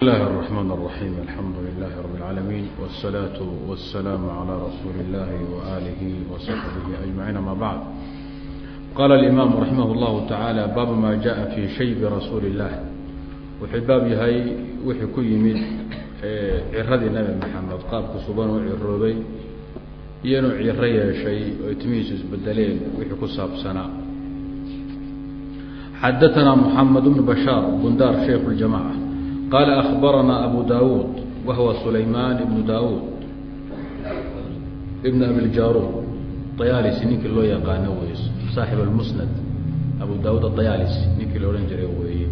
بسم الله الرحمن الرحيم الحمد لله رب العالمين والصلاة والسلام على رسول الله وآله وصحبه أجمعين ما بعد قال الإمام رحمه الله تعالى باب ما جاء في شيب رسول الله wuxuu baab yahay wixii ku yimid ciradii nabi maxamed qaabka suban u ciroobay iyo inuu ciro yeeshay oo timihiisu isbedeleen wixii ku saabsanaa xadaثna mحamed بن بشhاar bundar شhيk الجamاعة qala akhbaranaa abu daawuud wa huwa sulaymaan ibnu daawuud ibn abiljaruud ayaalisi ninkii loo yaqaano wey saaxib almusnad abu daawuud ayaalisi ninkii la odhan jiray weeye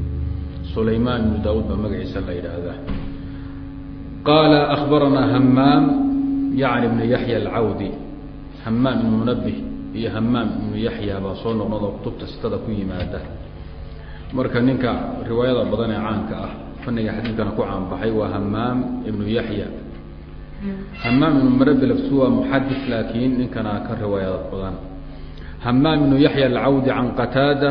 sulaymaan ibnu daawuud baa magaciisa la yidhaahdaa qaala akhbaranaa hamaam yacni ibnu yaxya alcawdi hamaam ibnu munabih iyo hamaam ibnu yaxya baa soo noqnadoo kutubta sitada ku yimaada marka ninka riwaayada badan ee caanka ah faniga xadiidkana ku caanbaxay waa hamaam ibnu yaxya hamaam ibnu munabih lafsu waa muxadis laakiin ninkana ka riwaayada badan. Hamaam ibnu yaxya alcawdi can qataada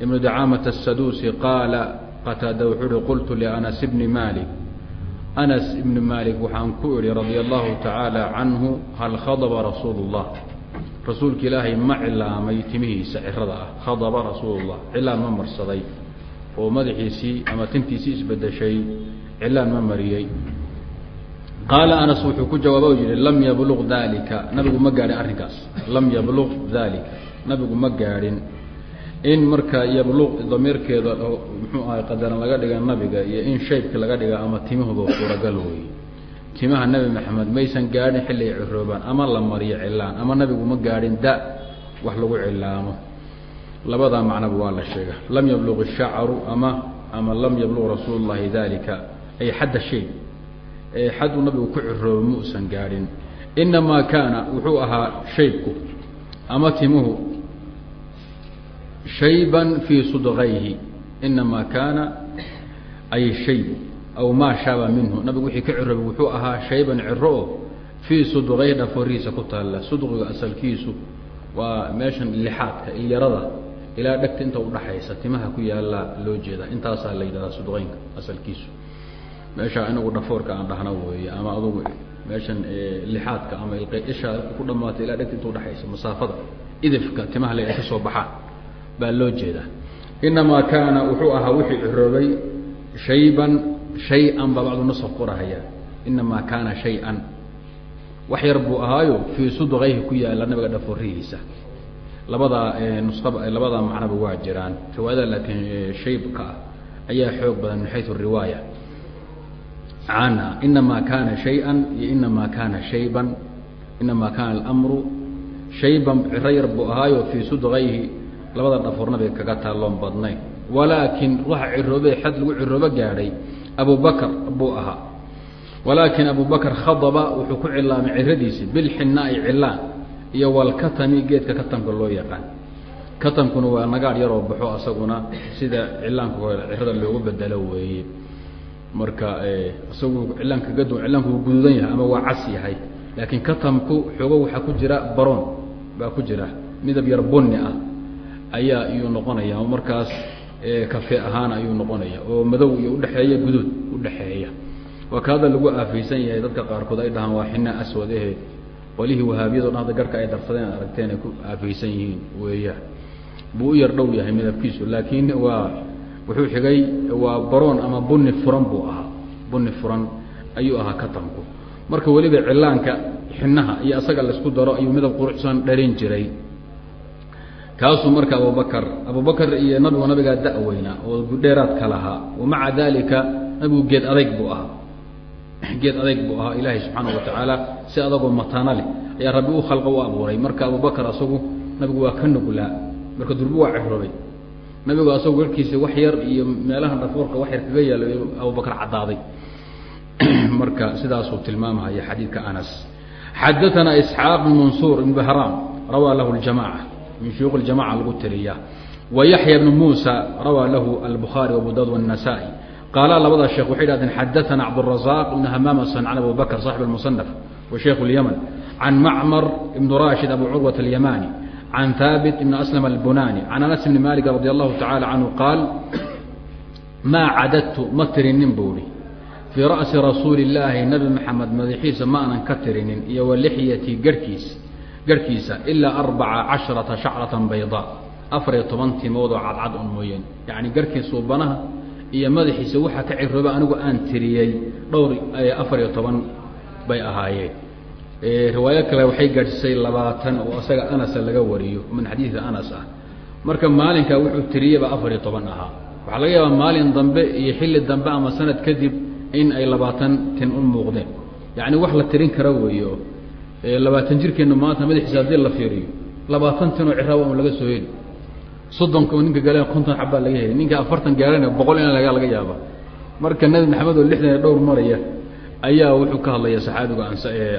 ibnu dacaamata asaduusi qaala qataada wuxuu uhi qultu lianas bni malik anas ibni malik waxaan ku idhi radia allahu tacaala canhu hal khadaba rasuulu rasuulka ilaahay ma cilaamay timihiisa cirada ah. Khadaba rasuulullah. Cilaan ma marsaday oo madaxiisii ama tintiisii isbedeshay cilaan ma mariyey qaala anas wuxuu ku jawaaba u yihi lam yabluq dalika nabigu ma gaadhin arrinkaas. Lam yabluq dalika nabigu ma gaadhin. In marka yabluq damiirkeeda muxuu ahay qadaran laga dhiga nabiga iyo in shaybka laga dhiga ama timahuba suuragal wey timaha nebi maxamed maysan gaadhin xilli ay ciroobaan ama la mariyo cilaan ama nabigu ma gaadhin da wax lagu cilaamo labadaa macnaba waa la sheega. Lam yabluq ishacru ama ama lam yabluq rasuul llahi dalika ay xadda shay. Xaduu nabigu ku ciroobo muusan gaadhin inamaa kaana wuxuu ahaa shaybku ama timuhu shayban fii sudqayhi inamaa kaana ay shayb aw maa shaaba minhu. Nabigu wixii ka ciroobay wuxuu ahaa shayban ciro oo fii sudqayhi dhaforihiisa ku taalla. Sudqiga asalkiisu waa meeshan lixaadka ilyarada ilaa dhegta inta udhaxaysa timaha ku yaalla loo jeedaa. Intaasaa la yidhahdaa sudqeynka asalkiisu. Meesha inagu dhafoorka aan dhahna weeye ama adugu meeshan lixaadka ama isha ku dhamaatay ilaa dhegta inta udhaxaysa masaafada idifka timaha le ay ka soo baxaan baa loo jeedaa. Inamaa kaana wuxuu ahaa wixii ciroobay shayban shay-an baa bacdu nasab qorahaya inamaa kaana shay-an. Wax yar buu ahaayo fii sudqayhi ku yaalla nabiga dhaforihiisa labadaa nusqa labadaa macnoba waa jiraan. Riwaayada laakiin shaybka ah ayaa xoog badan xayu riwaaya. Canha inamaa kaana shay-an iyo inamaa kaana shayban inamaa kaana alamru shayban ciro yar buu ahaayo fii sudqayhi labada dhafoor nabiga kaga taalloon badnayn. Walaakin waxa ciroobe xad lagu ciroobo gaadhay abu buu ahaa. Walaakin abu khadaba wuxuu ku cilaamay ciradiisi bilxinaai cilaan iyo walkatami geedka katamka loo yaqaan. Katamkuna waa nagaadh yaroo baxo asaguna sida cilaanka cirada loogu bedelo weeye. Marka isagu cilaanka gad cilaanku wuu guduudan yahay ama waa cas yahay. Laakiin katamku xoogo waxaa ku jira baroon baa ku jira midab yar bunni ah ayaa iyuu noqonaya markaas kafe ahaan ayuu noqonaya oo madow iyo udhexeeya guduud udhexeeya waa ka lagu aafeysan yahay dadka qaarkood ay dhahaan waa xina aswad ehe qolihii wahaabiyado dhan hadda garka ay darsadeen ad aragteen ay ku aafeysan yihiin weeyaan buu u yar dhow yahay midabkiisu laakiin waa wuxuu xigay waa baroon ama bunni furan buu ahaa. Bunni furan ayuu ahaa katamku marka weliba cilaanka xinaha iyo asaga la isku daro ayuu midab quruxsan dhalin jiray. Kaasuu marka abubakr abubakr iyo nabigu nabigaa da-weyna oo gudheeraadka lahaa. Wamaca dalika nabigu geed adayg buu ahaa geed adayg buu ahaa ilaahay subxaana watacaala si adagoo mataana leh ayaa rabbi u khalqa u abuuray. Marka abubakar asagu nabigu waa ka nuglaha marka durbu waa ciroobay nabigu asagu warkiisa wax yar iyo meelaha dhafoorka wax yar kaga yaalla abubakar caddaaday. Marka sidaasuu tilmaamaya xadiidka anas. Xadaanaa isxaaq bn ibn bahraam rawaa lahu ljamaca min shuyuuq ljamaca lagu teliya wa yaxya bnu muusa rawaa lahu albuhaari wabu daud wاnasaa'i qaala labada sheekh waxay dhahdeen xadaana cabdالrazaq ibn hamaam asancan abu bakr صaxib اlmusanaf wa shaykh اlyman can macmar ibn rashid abu curwaة اlyamani can haabit ibn aslam albunani can anas bni malik radi allahu tacala canhu qaal maa cadadtu ma tirinin buu hi fii ra'si rasuuli illaahi nabi maxamed madaxiisa ma aanan ka tirinin iyo wa lixyati garhkiis garhkiisa ilaa arbaca casharata shacratan baydaa afar iyo toban timood oo cadcad un mooyeen yacni garhkii suubanaha iyo madaxiisa waxaa ka cirooba anigu aan tiriyey dhowr afar iyo toban bay ahaayeen. Riwaayo kale waxay gaadhsisay labaatan oo isaga anasa laga wariyo min xadiidi anas ah. Marka maalinkaa wuxuu tiriyeyba afar iyo toban ahaa. Waxaa laga yaabaa maalin dambe iyo xilli dambe ama sanad kadib in ay labaatan tin u muuqdeen. Yacni wax la tirin kara weeyo. Labaatan jirkeenna maanta madaxiisa haddii la fiiriyo labaatan tin oo ciraaba un laga soo heli soddonka ninka galeen konton xabbaa laga heli ninka afartan gaarana boqol in laga laga yaaba marka nabi maxamed oo lixdan iyo dhowr maraya ayaa wuxuu ka hadlaya saxaabigu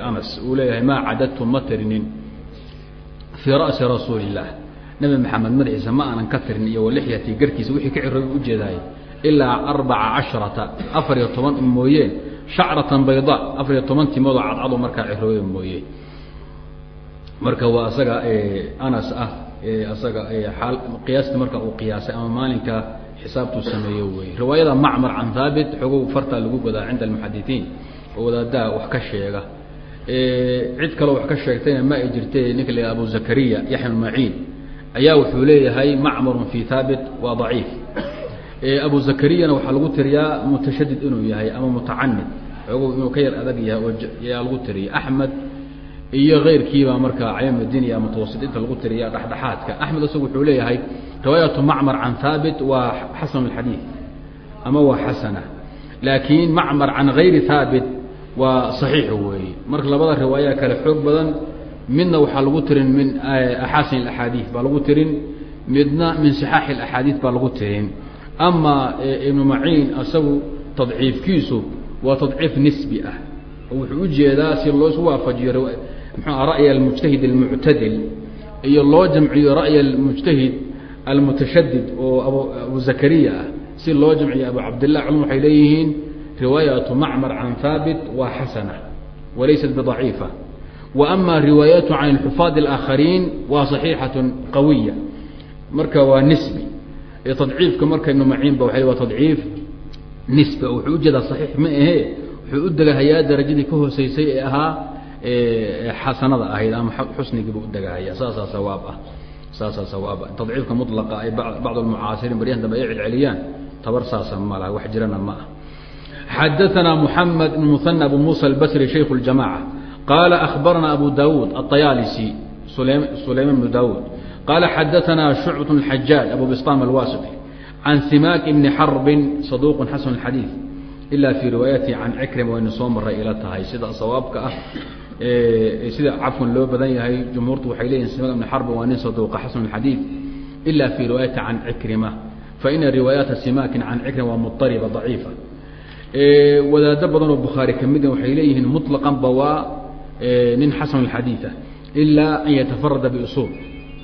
anas. Uu leeyahay maa cadadtu ma tirinin fii ra'si rasuuli illaah nabi maxamed madaxiisa ma aanan ka tirin iyo walixyati garkiisa wixii ka cirooba ujeedaay ilaa arbaca casharata afar iyo toban mooyeen shacratan bayda afar iyo toban timoodoo cadcado markaa ciroobe mooye. Marka waa asaga anas ah asaga aal qiyaasta marka uu qiyaasay ama maalinka xisaabtuu sameeye wey. Riwaayada macmar can haabit xogow fartaa lagu godaa cinda almuxadiثiin oo wadaadaha wax ka sheega. Cid kaloo wax ka sheegtayna ma ay jirte ninka la abu zakariya yaxya maciin ayaa wuxuu leeyahay macmarun fi haabit waa daciif. Abu zakariyana waxaa lagu tiriyaa mutashadid inuu yahay ama mutacanid xogow inuu ka yar adag yahay oo yaa lagu tiriya axmed iyo keyrkiiba marka caymadin iyo mutawasiinta lagu tiriya dhexdhexaadka axmed isagu wuxuu leeyahay riwaayatu macmar can haabit waa xasan اxadiid ama waa xasana laakiin macmar can gayri haabit waa صaxiix weeye marka labada riwaaya kale xoog badan midna waxaa lagu tirin min axaasin اaxaadiiث baa lagu tirin midna min صixaaxi اaxaadiiث baa lagu tirin ama ibnu maciin isagu tadciifkiisu waa tadciif nisbi ah oo wuxuu ujeedaa si loo isu waafajiyo mxua ra'y almujtahid almuctadil iyo loo jamciyo ra'y almujtahid almutashadid oo abu zakariya ah si loo jamciyo abu cabdillah culm waxay leeyihiin riwaayatu macmar can haabit waa xasana walaysat biضaciifa wa ama riwaayatu can اlxufaad اlaakhariin waa صaxiixaة qawiya marka waa nisbi tadciifka marka ibnu maciinba waa waa tadciif nisbi wuxuu ujeedaa صaxiix ma ahe wuxuu u degahayaa darajadii ka hooseysay ee ahaa xasanada ahayd ama xusnigiiba udegahaya saasaa sawaab ah saasaa sawaab ah tadciifka mulaqa ay bacd almucaasiriin baryahan dambe ay celceliyaan tabar saasa ma laha wax jirana ma ah xadaثna mحamed بn mثنى abu muسى الbsri shayk الجamاعة qala أخbarna abu dawud الطyaalisi sulayman بn dawud qala xadaثna شhucبة الحajاaج abu bsطam الwasطي can simak bni xarbi صaduq xasn الxadيiث ila fii riwaayatihi can cikrima waynu soo maray ila tahay sida sawaabka ah sida cafwan loo badan yahay jumhuurtu waxay leyihin sma bn xarb waa nin saduuqa xasn xadiid ila fi riwaayati can cikrima faina riwaayaata simakin can cikrima waa muariba daciifa. Wadaado badanoo bukhaari kamida ah waxay leeyihiin muطlaqanba waa nin xasn xadiia ah, ilaa an yatafarada biusuul.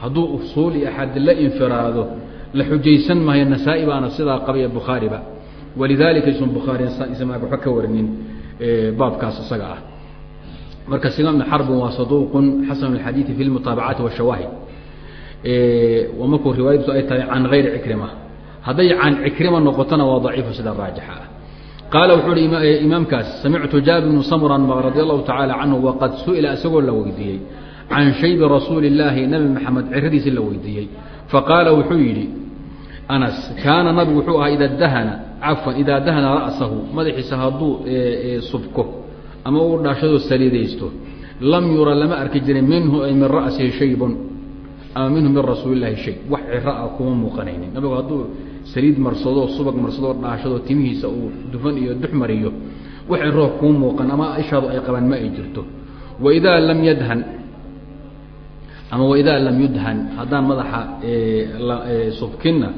Hadduu usuul iyo axaadi la infiraado la xujaysan maayo nasaa-i baana sidaa qabaya bukhaariba walidalika isan bukhaari waba ka warinin baabkaas isaga ah marka sima bn xarbin waa saduuqun xasan اxadiiثi fi اlmutaabacaati wالshawaahid markuu riwaayadiisu ay tahay can gayri cikrima hadday can cikrima noqotona waa daciifu sida raajixa ah qaala wuxuu uhi imaamkaas samictu jaabir bnu samran radi allahu tacaala canhu waqad su'ila isagoo la weydiiyey can shaybi rasuuli اllaahi nabi maxamed ciradiisi la weydiiyey faqaala wuxuu yidhi anas kaana nabigu wuxuu ahaa ida dahana cafwan idaa dahana ra'sahu madaxiisa hadduu subko ama uu dhaashadoo saliidaysto. Lam yura lama arki jirin minhu ay min ra'sihi shaybun ama minhu min rasuuli llahi shay. Wax cira a kuma muuqanaynin. Nabigu hadduu saliid marsadoo subag marsadoo dhaashadoo timihiisa uu dufan iyo dux mariyo wax ciroo kuu muuqan ama ishaadu ay qabaan ma ay jirto. Waidaa lam yadhan ama waidaa lam yudhan haddaan madaxa subkinna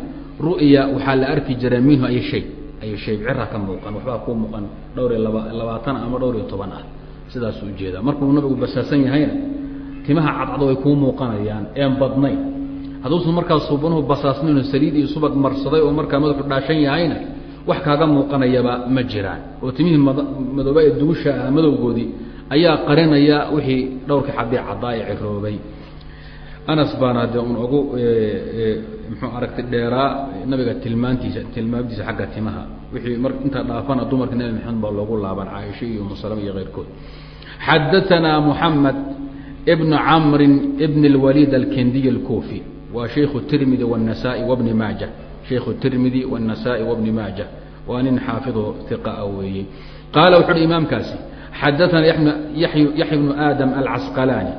ru'ya waxaa la arki jiray minhu ay shay ay shay cira ka muuqan waxbaa kuu muuqan dhowr iyo laba labaatan ama dhowr iyo toban ah. Sidaasuu u jeedaa markuu nabigu basaasan yahayna timaha cadcado way kuu muuqanayaan een badnayn. Hadduusan markaas suubanuhu basaasnayno saliid iyo subag marsaday oo markaa madaxu dhaashan yahayna wax kaaga muuqanayaba ma jiraan. Oo timihii madooba ee dugusha ah madowgoodii ayaa qarinaya wixii dhowrka xabee caddaa ee ciroobay anas baana de un ugu muxuu aragtay dheeraa nabiga tilmaantiisa tilmaamtiisa xagga timaha wixii mar intaa dhaafana dumarka nabi maxamed baa loogu laaban caaisha iyo umusalama iyo keyrkood xadaثana moxamed bn camri bn اlwalid alkendiy اlkufi waa shayku tirmidi wالnasaai wbni maaja shayku tirmidi wالnasaai wbni maaja waa nin xaafido iqa weeye qaala wuxu uhi imaamkaasi xadaثana yaxya bnu aadam alcasqalaani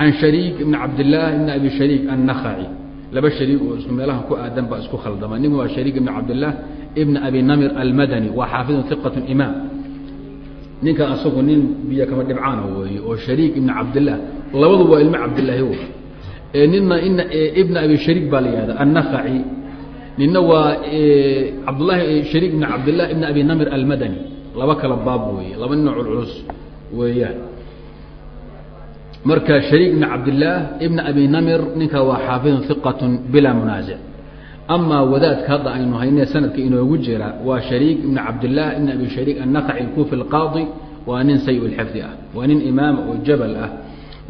can shariik ibn cabdillaahi ibn abi shariik annakhaci laba shariik oo isku meelaha ku aadan baa isku khaldama nin waa shariik ibn cabdillaah ibn abi namir almadani waa xaafidun iqat imaam ninka asagu nin biyo kama dhibcaana weeye oo shariik ibn cabdillaah labadu waa ilmo cabdillaahi w ee nina ina ibn abi shariik baa la yihahda annakhaci nina waa cabdullahi shariik ibn cabdillah ibn abi namir almadani laba kala baab weeye laba nina culculus weeyaan marka shariik ibn cabdillaah ibn abi namir ninka waa xaafidun iqat bilaa munaasic amaa wadaadka hadda aynu hayne sanadka inoogu jira waa shariik ibn cabdillaah ibn abi shariik annaqaci alkufi alqaadi waa nin say lxifdi ah waa nin imaam oo jabal ah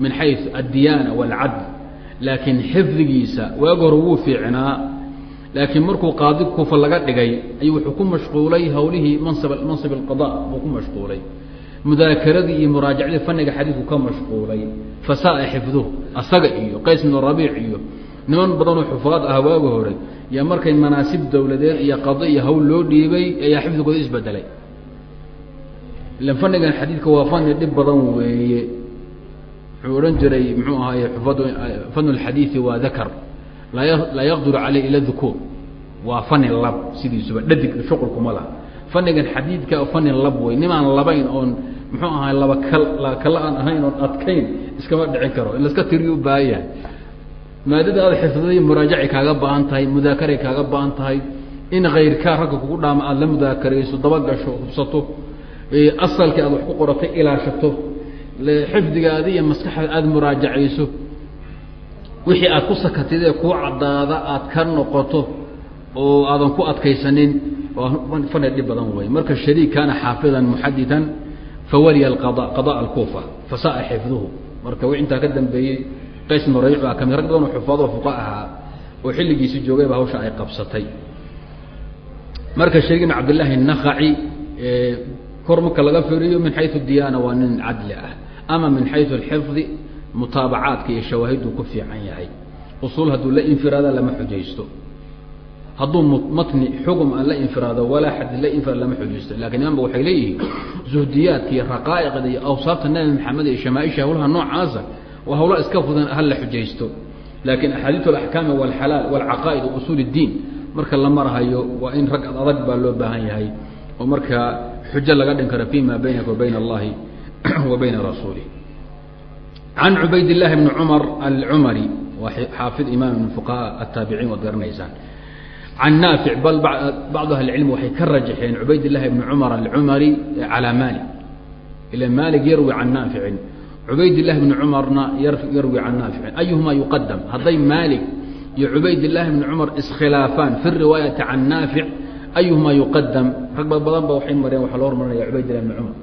min xayu addiyaana waalcadl laakiin xifdigiisa waag hore wuu fiicnaa laakiin markuu qaadi kufa laga dhigay ayuu wuxuu ku mashquulay hawlihii mansib alqada buu ku mashquulay mudaakaradii iyo muraajacadii faniga xadiidku ka mashquulay fasaa xifduhu asaga iyo qays bnu rabiic iyo niman badanoo xufaad ah waagi hore yaa markay manaasib dowladeed iyo qado iyo hawl loo dhiibay ayaa xifdigooda isbedelay. Ilan fanigan xadiidka waa fani dhib badan weeye. Wuxuu odhan jiray muxuu ahaay xufad fanu waa dakar laa yaqdiru caleyh ila dukuur waa fani lab sidiisuba dhadig shuqulkuma laha fanigan xadiidka fani lab wey nimaan labayn oon muxuu ahaay laba kal kala aan ahayn oon adkayn iskama dhicin karo in laska tiriyu baahan yahay maadada aad xifday muraajacay kaaga baahan tahay mudaakaray kaaga baahan tahay in kayrkaa ragga kugu dhaama aada la mudaakarayso dabagasho hubsato asalkii aad wax ku qoratay ilaashato xifdigaadi iyo maskaxda aada muraajacayso wixii aad ku sakatid ee kuu caddaada aad ka noqoto oo aadan ku adkaysanin fani dhib badan wey marka shariik kaana xaafidan muxadidan fawaliya alqada qada alkuufa fasaa xifduhu. Marka w intaa ka dambeeyey qays bnu rabiic baa ka mid rag badan oo xufaad oo fuqa ahaa oo xilligiisi joogayba hawsha ay qabsatay. Marka shariik ibn cabdillahi nakaci kor marka laga firiyo min xayu diyaana waa nin cadli ah ama min xayu alxifdi mutaabacaadka iyo shawaahiduu ku fiican yahay. Usuul hadduu la infiraada lama xujaysto hadduu matni xugum aan la infiraado walaa xad la infiraad lama xujaysto laakiin imaanba waxay leeyihiin zuhdiyaadka iyo raqaa'iqda iyo awsaafta nabi maxamed iyo shamaaisha hawlaha noocaasa waa hawla iska fudan hal la xujaysto. Laakiin axaadiiu alaxkaami walxalaal walcaqaa'id wa usuul اdiin marka la marhayo waa in rag adag baa loo baahan yahay oo markaa xujo laga dhin karo fima baynaka wa bayna allahi wa bayna rasuulih can cubayd llahi bni cumar alcumari waa xaafid imaam min fuqaha ataabiciin waad garanaysaan can naafic bal bacdu ahli waxay ka rajaxeen cubayd llahi bni cumar alcumari calaa malik ila malik yarwi can naaficin cubayd llahi bni cumarna yarwi can naaficin ayuhuma yuqadam hadday maalik iyo cubayd llahi bni cumar iskhilaafaan fi riwaayati can naafic ayuhuma yuqadam rag badan ba waxay mareen waxaa loo hormarinaya cubayd llahi bni cumar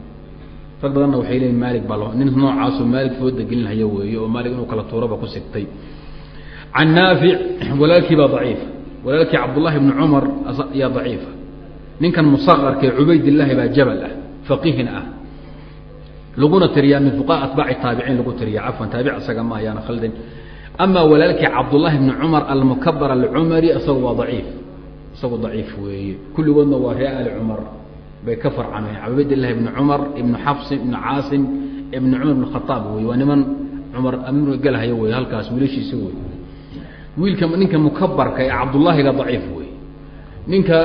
rag badanna waxay leeyiin maalik baa nin noocaasoo maalik fooda gelinhaya weeye oo maalik inuu kala tuuraba ku sigtay can naafic walaalkii baa daciif walaalkii cabdullahi bni cumar yaa daciifa ninkan musaqarkee cubaydillaahi baa jabal ah faqiihina ah. Laguna tiriyaa min fuqaha atbaaci taabiciin lagu tiriya cafwan taabic isaga ma ayaana khaldin. Amaa walaalkii cabdullahi bni cumar almukabar alcumari isagu waa daciif. Isagu daciif weeye. Kulligoodna waa ree ali cumar. Bay ka farcameen. Cubaydillahi ibni cumar ibnu xafs ibnu caasim ibni cumar ibn khaaab wey waa niman cumar amiir galhaya wey halkaas wiilashiisi wey wiilka ninka mukabarka ee cabdullaahiga daciif wey ninka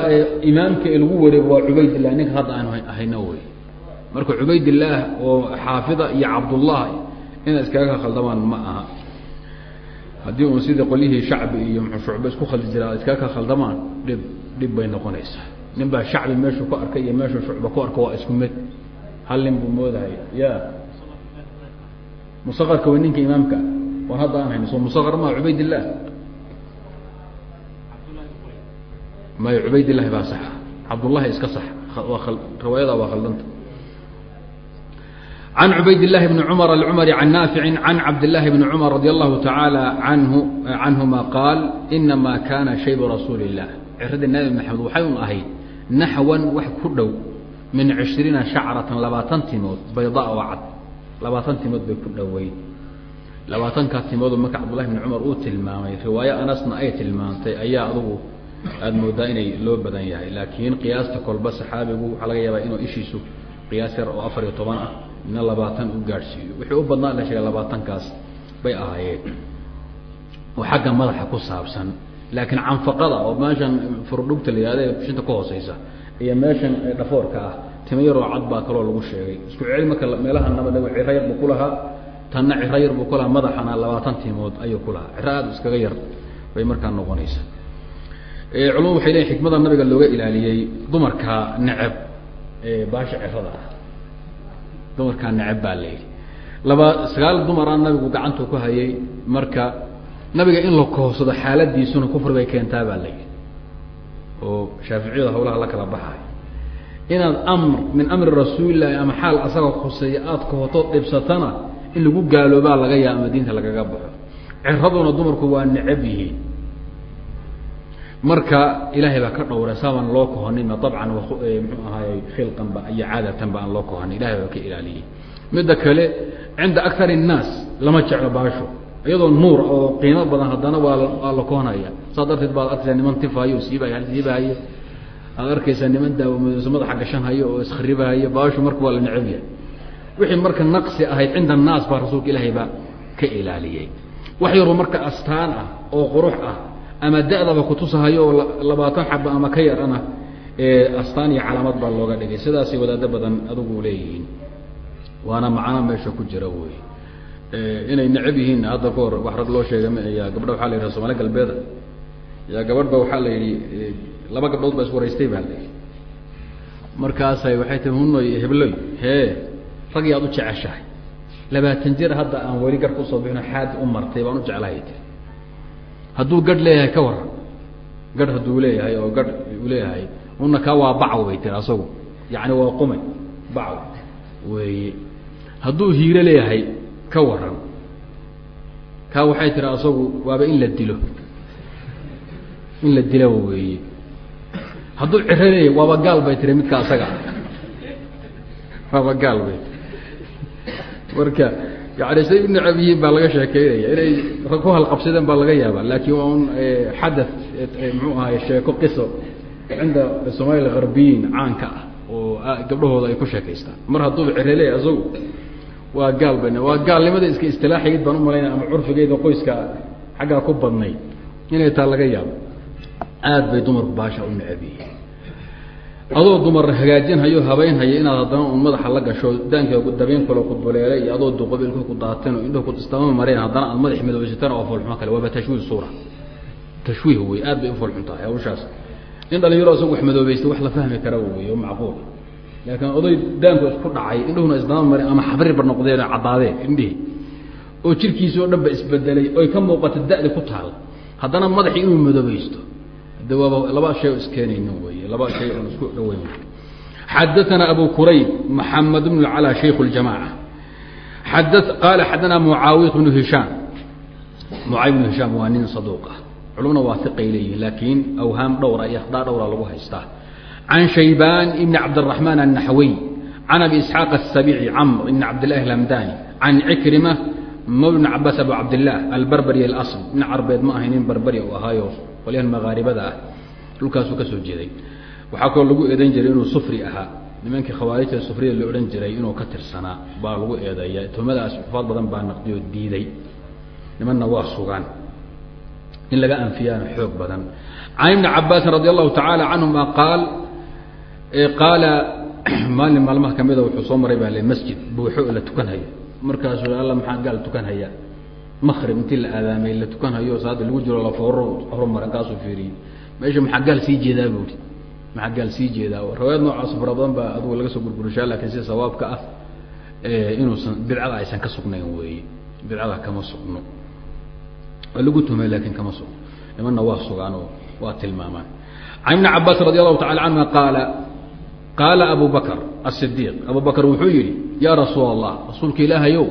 imaamka ee lagu wareego waa cubaydillah ninka hadda aanu hayno wey marka cubaydillaah oo xaafida iyo cabdullah inay iskaga khaldamaan ma aha. Haddii uun sidii qolyihii shacbi iyo mxu shucbe isku khaldi jiraa iskaga khaldamaan dhib dhib bay noqonaysaa nin baa shacbi meeshuu ku arkay iyo meeshuu shucba ku arko waa isku mid. Hal nin buu moodahaya ya musaqarka waa ninka imaamka. Waan hadda aan hayno soo musaqar maa cubaydillaah may cubaydilahi baa saxa cabdullahi iska sax. Riwaayada waa khaldanta. Can cubayd اllahi bni cumar alcumari can naafici can cabdillahi bni cumar radi allahu tacaala anhu canhuma qaal inama kana shaybu rasuuli اllah ciradii nabi maxamed waxay un ahayd naxwan wax ku dhow min cishriina shacratan labaatan timood bayda oo cad. Labaatan timood bay ku dhoweyd. Labaatankaa timoodu marka cabdullahi bni cumar uu tilmaamay riwaayo anasna ay tilmaantay ayaa adugu aada moodaa inay loo badan yahay laakiin qiyaasta kolba saxaabigu waxaa laga yaabaa inuu ishiisu qiyaas yar oo afar iyo toban ah mina labaatan u gaadhsiiyo. Wixii u badnaa la sheegay labaatankaas bay ahaayeen. Oo xagga madaxa ku saabsan laakiin canfaqada oo meeshan furdhugta la yihahda ee kushinta ka hooseysa iyo meeshan dhafoorka ah tima yaroo cad baa kaloo lagu sheegay. Isku marka meelaha nabadhago ciro yar buu ku lahaa tanna ciro yar buu ku lahaa madaxana labaatan timood ayuu ku lahaa. Ciro aada iskaga yar bay markaa noqonaysa culumadu waxay leeyiin xikmada nabiga looga ilaaliyey dumarkaa neceb baasha cirada ah. Dumarkaa neceb baa la yidhi. Laba sagaal dumaraa nabigu gacantuu ku hayay marka nabiga in la kohsado xaaladiisuna kufri bay keentaa baa la yidhi. Oo shaaficiyada hawlaha la kala baxay. Inaad amr min amri rasuulillahi ama xaal asaga khuseeya aada kohoto dhibsatana in lagu gaaloobaa laga yaaba ama diinta lagaga baxo. Ciraduna dumarku waa necab yihiin marka ilaahay baa ka dhowray saabaan loo kohoninna dabcan muxuu ahaayey khilqanba iyo caadatanba aan loo kohonin ilahay baa ka ilaaliyey midda kale cinda akar الnaas lama jeclo baasho iyadoo nuur oo qiimo badan haddana waa waa la kohonaya saas darteed baad arkaysaa niman tifaayo siibahay siibahaye aad arkaysaa niman daawamooso madaxa gashanhayo oo iskharibahaya baasho marka waa la necab yahay wixii marka naqsi ahayd cinda الnaas baa rasuulka ilaahay baa ka ilaaliyey wax yaroo marka astaan ah oo qurux ah ama da-daba kutusahayo labaatan xaba ama ka yarana astaan iyo calaamad baa looga dhigay. Sidaasay wadaado badan adugu leeyihiin. Waana macno meesha ku jira wey inay necab yihiin hadda ka wax rag loo sheegay ya gabdha waxaa la yidhaha somaali galbeeda. Yaa gabadhba waxaa la yidhi laba gabdhood baa iswaraystay baa la markaasay waxay tii hunoy hebloy hee rag u jeceshahay. Labaatan jir hadda aan weli garh ku soo bixino xaadi u martay baan u jeclahay. tii hadduu gadh leeyahay ka waran gadh hadduu leeyahay oo gadh uu leeyahay una kaa waa bacw bay tiri asagu. Yacni waa qumay bacw weeye. Hadduu hiiro leeyahay ka waran kaa waxay tiri asagu waaba in la dilo. In la dilo weeye. Hadduu ciro leeyahay waaba gaal bay tiri midka asaga. Waaba gaal bay. Marka yani say u necab yihiin baa laga sheekeynaya inay ku halqabsadeen baa laga yaaba laakiin waa un xada mxuu ahay sheeko qiso cinda somaali harbiyiin caanka ah oo gabdhahooda ay ku sheekaystaan mar hadduuba cireleey asagu waa gaal ban waa gaalnimada iska istilaaxigeed baan u malaynaya ama curfigeeda qoyska xaggaa ku badnayd. Inay taa laga yaabo aad bay dumarku baasha u necab yihiin adoo dumar hagaajinhayo habeynhayo inaad haddana un madaxa la gasho daanka dabeen kalo ku buleelay iyo adoo duqabilka ku daateen oo indhahu kustama mareen haddana aad madax madoobaysataan oo foolxumo kale. Waaba tashwiih suura. Tashwiih wey aad bay u foolxun tahay hawshaas. In dhalinyaro isagu wax madoobaysta wax la fahmi kara wey macquul. Laakiin oday daanku isku dhacay indhuhuna isdama mareen ama xabrirba noqdeen oo caddaadeen indhihi. Oo jirkiisi oo dhan ba isbedelay oy ka muuqato da-di ku taal. Haddana madaxii inuu madoobaysto de waaba laba shay oo iskeenaynin wey laba shay oon isku dhaweyn xadaثna abu kurayb mحamed بن اclى shayk الجamاعة xada qaala xadana mucaawiyaة بن hishaam mucaawiya بن hishaam waa nin saduuq ah culumna waa iqay leeyihin laakiin awhaam dhowra iyo akhdaa dhowra lagu haystaa can shaybaan ibn cabdالرaحman الnaxwiy can abi isxaaq الsabici camr ibn cabdالlahi اlamdani can cikrima ma bn cabaas abu cabdilaah albarbari alasl. Nin carbeed ma ahay nin barbari u ahaayo qolyahan magaaribada ah. Dhulkaasuu ka soo jeeday. Waxaa kaloo lagu eedan jiray inuu sufri ahaa. Nimankii khawaarijta sufrida la odhan jiray inuu ka tirsanaa baa lagu eedeeya tuhmadaas ufaad badan baa naqdiyoo diiday. Nimanna waa sugaan. In laga anfiyaana xoog badan. Can ibni cabaasin radi allahu tacaala canhuma qaal qaala maalin maalmaha kamida wuxuu soo maray baa le masjid. Buuxo oo la tukanhayo markaasuu alla maxaa gaal tukanhaya makrib intii la aadaamay la tukanhayo saada lagu jiro lafooro horumar kaasuu fiiriyey. Meesha maxaa gaal sii jeedaa buuri maxaa gaal sii jeedaa? Riwaayad noocaas fara badan baa adugu laga soo gurgurishaa laakiin sida sawaabka ah inuusan bidcada aysan ka sugnayn weeye bidcada kama sugno. Waa lagu tuhmay laakiin kama sugno. Nimanna waa sugaan oo waa tilmaamaan. Can ibni cabaas radi allahu tacala canhuma qaala qaala abu bakr asidiiq abu bakr wuxuu yidhi yaa rasuul allah rasuulka ilaahayow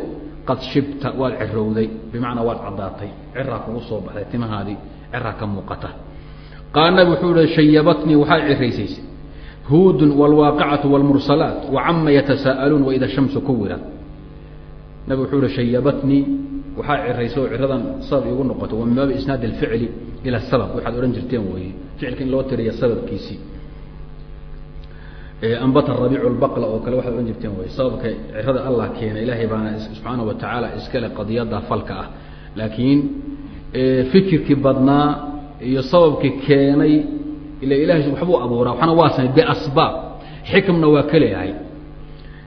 qad shibta waad cirowday. Bimacnaa waad caddaatay. Ciraa kugu soo baxday timahaadii ciraa ka muuqata. Qaal nab wuxuu hi shayabatnii waxaad ciraysaysay huudun wlwaaqicatu wاlmursalaat wacama yatasaa'aluun waida shamsu kuwirad nabi wuxuu hi shayabatnii waxaad ciraysay oo ciradan sabab iigu noqotay wa min baabi isnaad alficli ila sabab. Waxaad odhan jirteen weeye ficilka in loo tiriya sababkiisii ambata rabiicu lbaqla oo kale waxaad odhan jirteen wey sababka cirada allah keena ilaahay baana subxaana wa tacaala iskale qadiyada falka ah. Laakiin fikirkii badnaa iyo sababkii keenay ila ilahay waxbuu abuuraa waxna waa samay biasbaab. Xikmna waa ka leeyahay.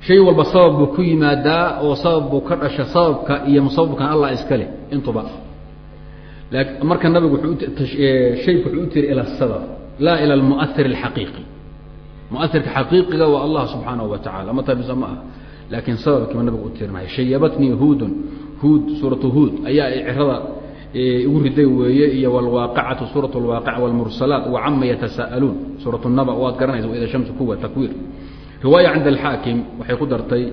Shay walba sabab buu ku yimaadaa oo sabab buu ka dhasha sababka iyo musababkan allah iskale intuba. Marka nabigu shayku wuxuu u tiri ila sabab laa ila almuair alxaqiiqi muairka xaqiiqiga waa allah subxaanahu wa tacala ma tabisa ma ah. Laakiin sababkiiba nabigu u tirinaya shayabatnii huudun. Huud suuratu huud. Ayaa cirada igu riday weeye iyo wlwaaqicatu suurat lwaaqica wlmursalaat wacama yatasaa'aluun suurat naba waad garanaysa waida shamsu kuwa takwiir. Riwaaya cinda alxaakim waxay ku dartay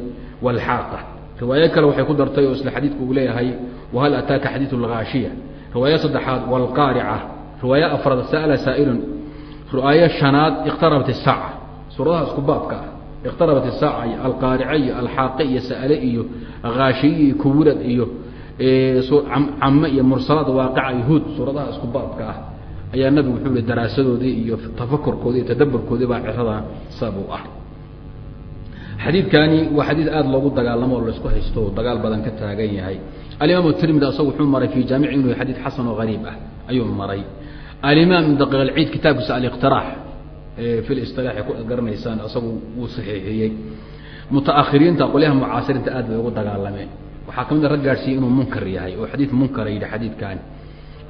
wlxaaqa riwaayo kale waxay ku dartay oo isla xadiidku uu leeyahay wahal ataaka xadiidu lgaashiya riwaayo saddexaad wlqaarica riwaayo afraad sa'ala saa'ilun riwaayo shanaad iqtarabat isaaca suuradaha isku baabka ah iqtarabat isaaca iyo alqaarica iyo alxaaqe iyo sa'ale iyo haashiye iyo kuwirad iyo came iyo mursalaad waaqica iyo huud suuradaha isku baabka ah ayaa nabigu wuxuu i daraasadoodii iyo tafakurkoodii iyo tadaburkoodii baa cirada sabab u ah. Xadiidkani waa xadiid aada loogu dagaalamo oo la isku haysto oo dagaal badan ka taagan yahay. Alimaam tirmidi asagu wuxuu maray fi jaamici inuu xadiid xasan oo gariib ah ayuu maray. Alimaam ibn daqiiq alciid kitaabkiisa aliqtiraax fi lisilaax ku garanaysaan asagu wuu saxiixiyey. Mutaakhiriinta qolyaha mucaasiriinta aad bay ugu dagaalameen. Waxaa ka mid a rag gaadhsiiyey inuu munkar yahay oo xadiid munkara yidhi xadiidkaani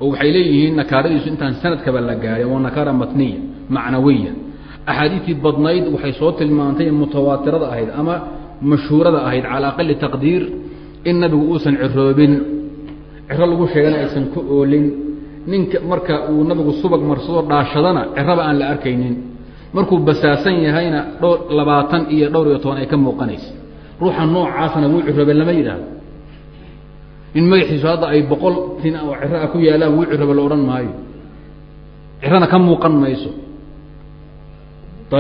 oo waxay leeyihiin nakaaradiisu intaan sanadkaba la gaadhin waa nakaara matniya macnawiya. Axaadiidtii badnayd waxay soo tilmaantay mutawaatirada ahayd ama mashhuurada ahayd cala aqali taqdiir in nabigu uusan ciroobin. Ciro lagu sheegana aysan ku oolin. Ninka marka uu nabigu subag marsado dhaashadana ciraba aan la arkaynin markuu basaasan yahayna dhowr labaatan iyo dhowr iyo toban ay ka muuqanaysa. Ruuxa noocaasna wuu ciroobe lama yidhaahdo. In magaxiisu hadda ay boqol tin oo ciro ah ku yaalaan wuu ciroobe la odhan maayo. Cirana ka muuqan mayso.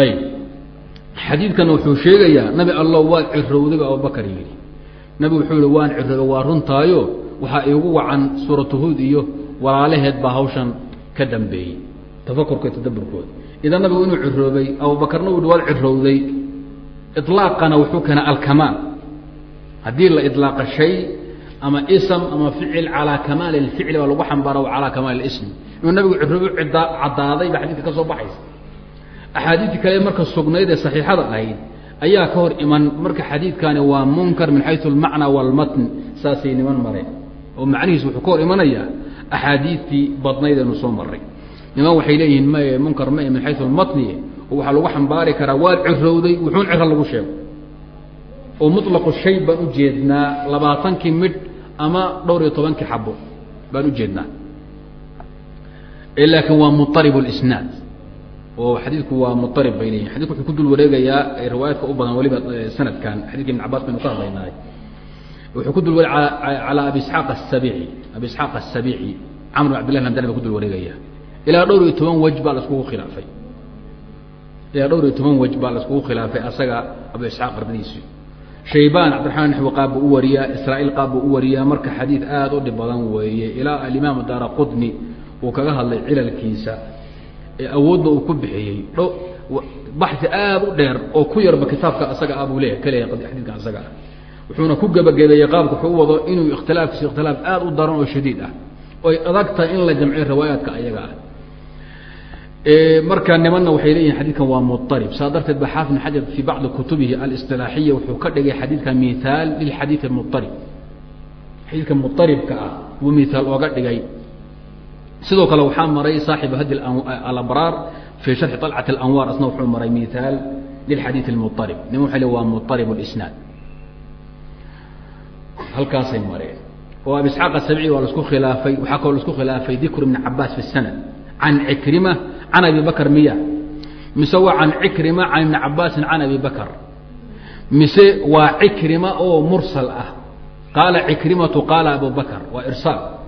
Ayib xadiidkana wuxuu sheegayaa nabi allow waad cirowday ba abubakar yidhi. Nabigu wuxuu yihi waan ciroobe waa runtaayo. Waxaa iigu wacan suuratu huud iyo walaalaheed baa hawshan ka dambeeyey. Tafakurka tadaburkooda idan nabigu inuu ciroobay abubakarna uu waad cirowday ilaaqana wuxuu keenaa alkamaal haddii la ilaaqa shay ama ism ama ficil calaa kamaali اlficli baa lagu xambaara calaa kamaali اlism inuu nabigu ciroobe caddaaday ba xadidka ka soo baxaysa axaadiidtii kale marka sugnayd ee saxiixada ahayd ayaa ka hor iman marka xadiidkani waa munkar min xayu almacna wاlmatn saasay niman mareen oo macnihiis wuxuu ka hor imanayaa axaadiidtii badnayd eenu soo maray niman waxay leeyihiin may munkar ma min xayu almatni oo waxaa lagu xambaari karaa waad cirowday wuxuun ciro lagu sheego oo muطlaqu shay baan u jeednaa labaatankii midh ama dhowr iyo tobankii xabo baan u jeednaa. Laakiin waa muarib اlisnaad oo xadiidku waa muarib bay leeyihiin xadidku wuxuu ku dul wareegayaa riwaayaadka u badan waliba sanadkan xadidka ibn cabaas baynu ka hadlaynaay wuxuu ku dul ware calaa abi isxaaq asabici abi isxaaq asabici camr bin abdillah hamdani ba ku dul wareegaya ilaa dhowr iyo toban wej baa laiskugu khilaafay. Ilaa dhowr iyo toban wej baa laiskugu khilaafay asaga abu isxaaq ardadiisi shaybaan cabdiraxmaan naxwi u wariyaa israa'iil qaab u wariyaa marka xadiid aada u dhib badan weeye. Ilaa alimaam daara qudni uu kaga hadlay cilalkiisa ee awoodna uu ku bixiyey. Baxi aada u dheer oo ku yarba kitaabka asaga ah buu leeyahay kaleeyahay xadiidkan asaga ah. Wuxuuna ku gebagabeeyey qaabka wuxuu u wado inuu ikhtilaafkiisa ikhtilaaf aada u daran oo shadiid ah. Oy adag in la jamciyo riwaayaadka ayaga ah marka nimanna waxay leeyihin xadidkan waa muarib saa darteed ba xaafid bn xajar fii bacdi kutubihi alisilaaxiya wuxuu ka dhigay xadiidkan mihaal lilxadiid muarib xadiidka muaribka ah buu mihaal ooga dhigay sidoo kale waxaa maray saaxibu hadi alabraar fii sharxi طalcat اlanwaar asna wuxuu maray mihaal lilxadiid اmuarib niman waay le waa muarib اlisnaad halkaasay mareen oo abi isxaaq asabci waa lasku khilaafay waxaa kaloo lasku khilaafay dikru ibn cabaas fi sanad can cikrima can abi bakr miya? Mise waa can cikrima can ibni cabaasin can abi bakr mise waa cikrima oo mursal ah. Qaala cikrimatu qaala abu bakr waa irsaal.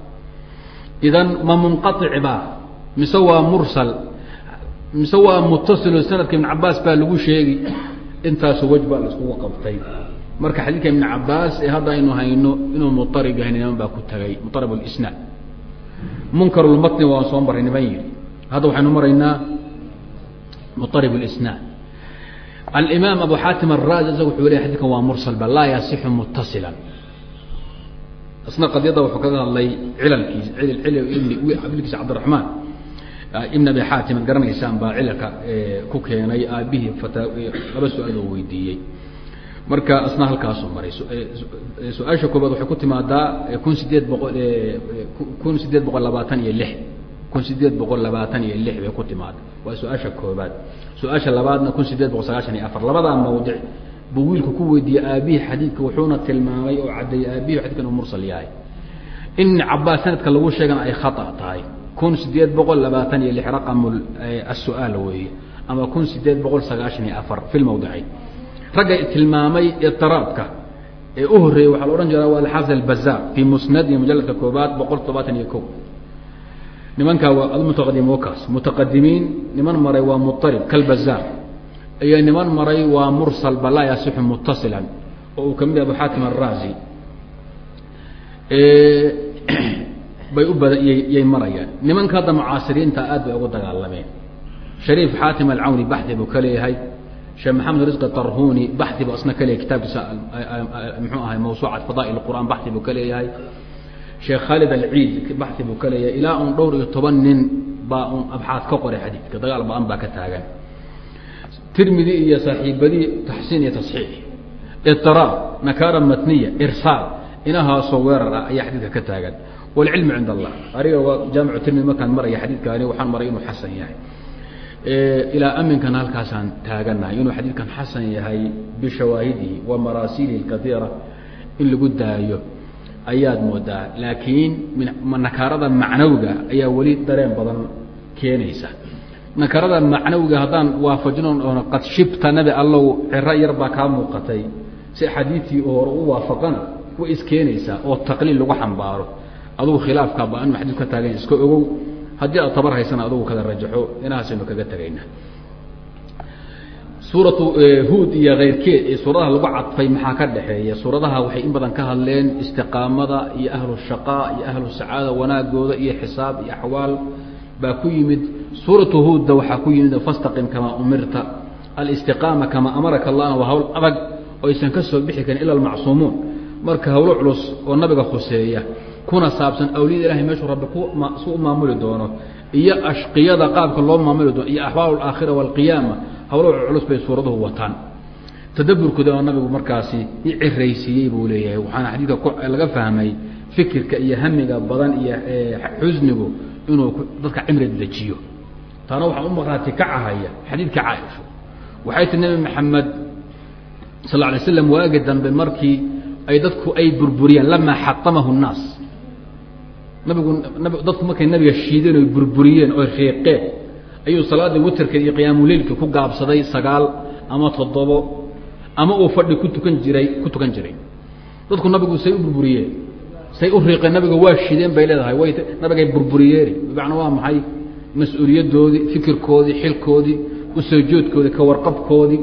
Idan ma munqaic ba mise waa mursal. Mise waa mutasilo sanadka ibn cabaas baa lagu sheegi. Intaasu wej baa la iskugu qabtay marka xadiidka ibn cabaas ee hadda aynu hayno inuu muarib yahay niman ku tagay. Muarib munkarulmatni waan soo maray yidhi hadda waxaynu maraynaa muarib isnaad alimaam abu xaatim araazi isaga wuxuu leey xadidkan waa mursalba laa yasixu muttasilan. Isna qadiyadda wuxuu kaga hadlay cilalkiisa cilalkiisa cabdiraxmaan. Ibn abi xaatim ad garanaysaan baa cilalka ku keenay aabihii fataa laba su'aal oo weydiiyey. Marka isna halkaasuu maray su'aasha koobaad waxay ku timaadaa kun sideed boqol kun sideed boqol labaatan iyo lix kun sideed boqol labaatan iyo lix bay ku timaada waa su'aasha koobaad su'aasha labaadna kun sideed boqol sagaashan iyo afar. Labadaa mawdic buu wiilku ku weydiiyey aabihii xadiidka wuxuuna tilmaamay oo caddeeyey aabihi xadidkan uu mursal yahay. In ibn cabaas sanadka lagu sheegana ay khata tahay. kun sideed boqol labaatan iyo lix raqam asu'aal weeye. Ama kun sideed boqol sagaashan iyo afar fi lmawdicayn ragga tilmaamay itiraabka ee u horreeyey waxaa la odhan jiraa waa alxaafid albazaar fii musnad iyo mujaladka koobaad boqol toddobaatan iyo ko nimankaa waa almutaqadim wakaas mutaqadimiin niman maray waa muarib kalbazaar. Iyo niman maray waa mursal ba laa yasixu mutasilan oo uu ka mid yahay abu xaatim araazi bay u bada yay marayaan. Nimanka hadda mucaasiriinta aad bay ugu dagaalameen. Shariif xaatim alcawni baxdi buu ka leeyahay. Sheekh maxamed risqi tarhuni baxdi buu asna ka leeyahay kitaabkiisa muxuu ahay mawsuucat fadaa'il qur'aan baxdi buu ka leeyahay sheekh khaalid alciid baxdi buu ka leeyahay ilaa un dhowr iyo toban nin baa un abxaad ka qoray xadiidka dagaal ba'an baa ka taagan. Tirmidi iyo saaxiibadii taxsiin iyo tasxiix. Itiraab nakaara matniya irsaal inahaasoo weerar ah ayaa xadiidka ka taagan. Wاlcilmu cind allah aniga waa jaamicu tirmidi markaan maraya xadiidkaani waxaan maray inuu xasan yahay. Ilaa aminkan halkaasaan taaganahay inuu xadiidkan xasan yahay bishawaahidihi wa maraasilihi اkaiira in lagu daayo ayaad moodaa laakiin nakaarada macnawiga ayaa weli dareen badan keenaysa. Nakarada macnawiga haddaan waafajino oona qad shibta nabi allow cero yar baa kaa muuqatay si xadiidkii oo hore u waafaqana way iskeenaysaa oo taqliil lagu xambaaro. Adugu khilaafka ba anu xadiid ka taagan iska ogow. Haddii aad tabar haysana adugu kada rajaxo inahaasaynu kaga tegayna suuratu huod iyo keyrkeed ee suuradaha lagu cadfay maxaa ka dhexeeya suuradaha waxay in badan ka hadleen istiqaamada iyo ahlu shaqaa iyo ahlu sacaada wanaagooda iyo xisaab iyo axwaal baa ku yimid. Suuratu huudda waxaa ku yimid fastaqim kamaa umirta alistiqaama kamaa amaraka allahna waa hawl adag oo aysan ka soo bixi karin ila almacsuumuun marka hawlo culus oo nabiga khuseeya kuna saabsan awliyada ilahay meeshuu rabbi su maamuli doono iyo ashqiyada qaabka loo maamuli doono iyo axwaal alaakhira waalqiyaama hawlo culus bay suuraduhu wataan. Tadaburkooda oo nabigu markaasi i ciraysiiyey buu leeyahay waxaana xadiidka laga fahmay fikirka iyo hamiga badan iyo xusnigu inuu dadka cimri dejiyo. Taana waxaa u maqnaati kacahaya xadiidka caaisha. Waxay tii nabi maxamed sal alay slam waagi dambe markii ay dadku ay burburiyeen lamaa xatamahu nnaas nabigu nab dadku markay nabiga shiideen oy burburiyeen oy riiqeen ayuu salaaddii witerka iyo qiyaamuleilka ku gaabsaday sagaal ama toddobo ama uu fadhi ku tukan jiray ku tukan jiray. Dadku nabigu say u burburiyeen say u riiqeen nabiga waa shideen bay leedahay. Way nabigay burburiyeen bimacnaa waa maxay? Mas'uuliyaddoodii fikirkoodii xilkoodii usoojoodkoodii ka warqabkoodii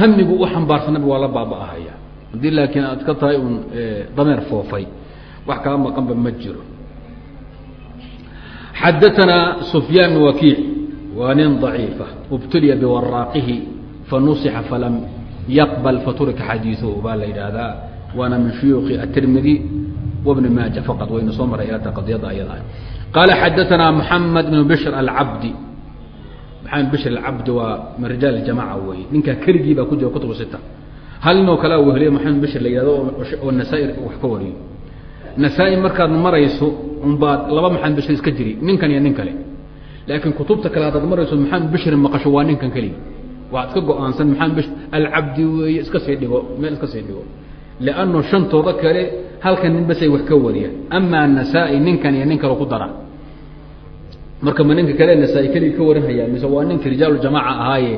hamigu u xambaarsan nabigu waa la baaba'ahaya haddii laakiin aad ka tahay uun dameer foofay wax kaa maqanba ma jiro xadaanaa sufyaan bn wakiic waa nin ضaciifa ibtuliya biwaraaqihi fanusixa falam yaqbal faturika xadiiثuhu baa la yidhaahdaa waana min shuyuuki atirmidi wbni maaja faqad waynu soo maray ilata qadiyada ayada qaala xadaanaa moxamed bn bishr alcabdi maxamed bishr alcabdi waa min rijaal jamaca weeye ninkaa keligii baa ku jira kutubu sita hal ninoo kalea weheliya maxamed bishr la yihahdo oo nasaa-i wax ka wariyo nasaa-i markaad marayso unbaad laba maxamed bishr iska jiri ninkan iyo nin kale. Laakiin kutubta kale haddaad marayso maxamed bishrin maqasho waa ninkan keligi waxaad iska go'aansan maxamed bishr alcabdi weeye iska sii dhigo meel iska sii dhigo. Lianno shantooda kale halkan nin basay wax ka wariyaan amaa nasaa-i ninkan iyo nin kale ku dara. Marka ma ninka kale nasaa-i keligii ka warinhayaa mise waa ninka rijaaluljamaaca ahaaye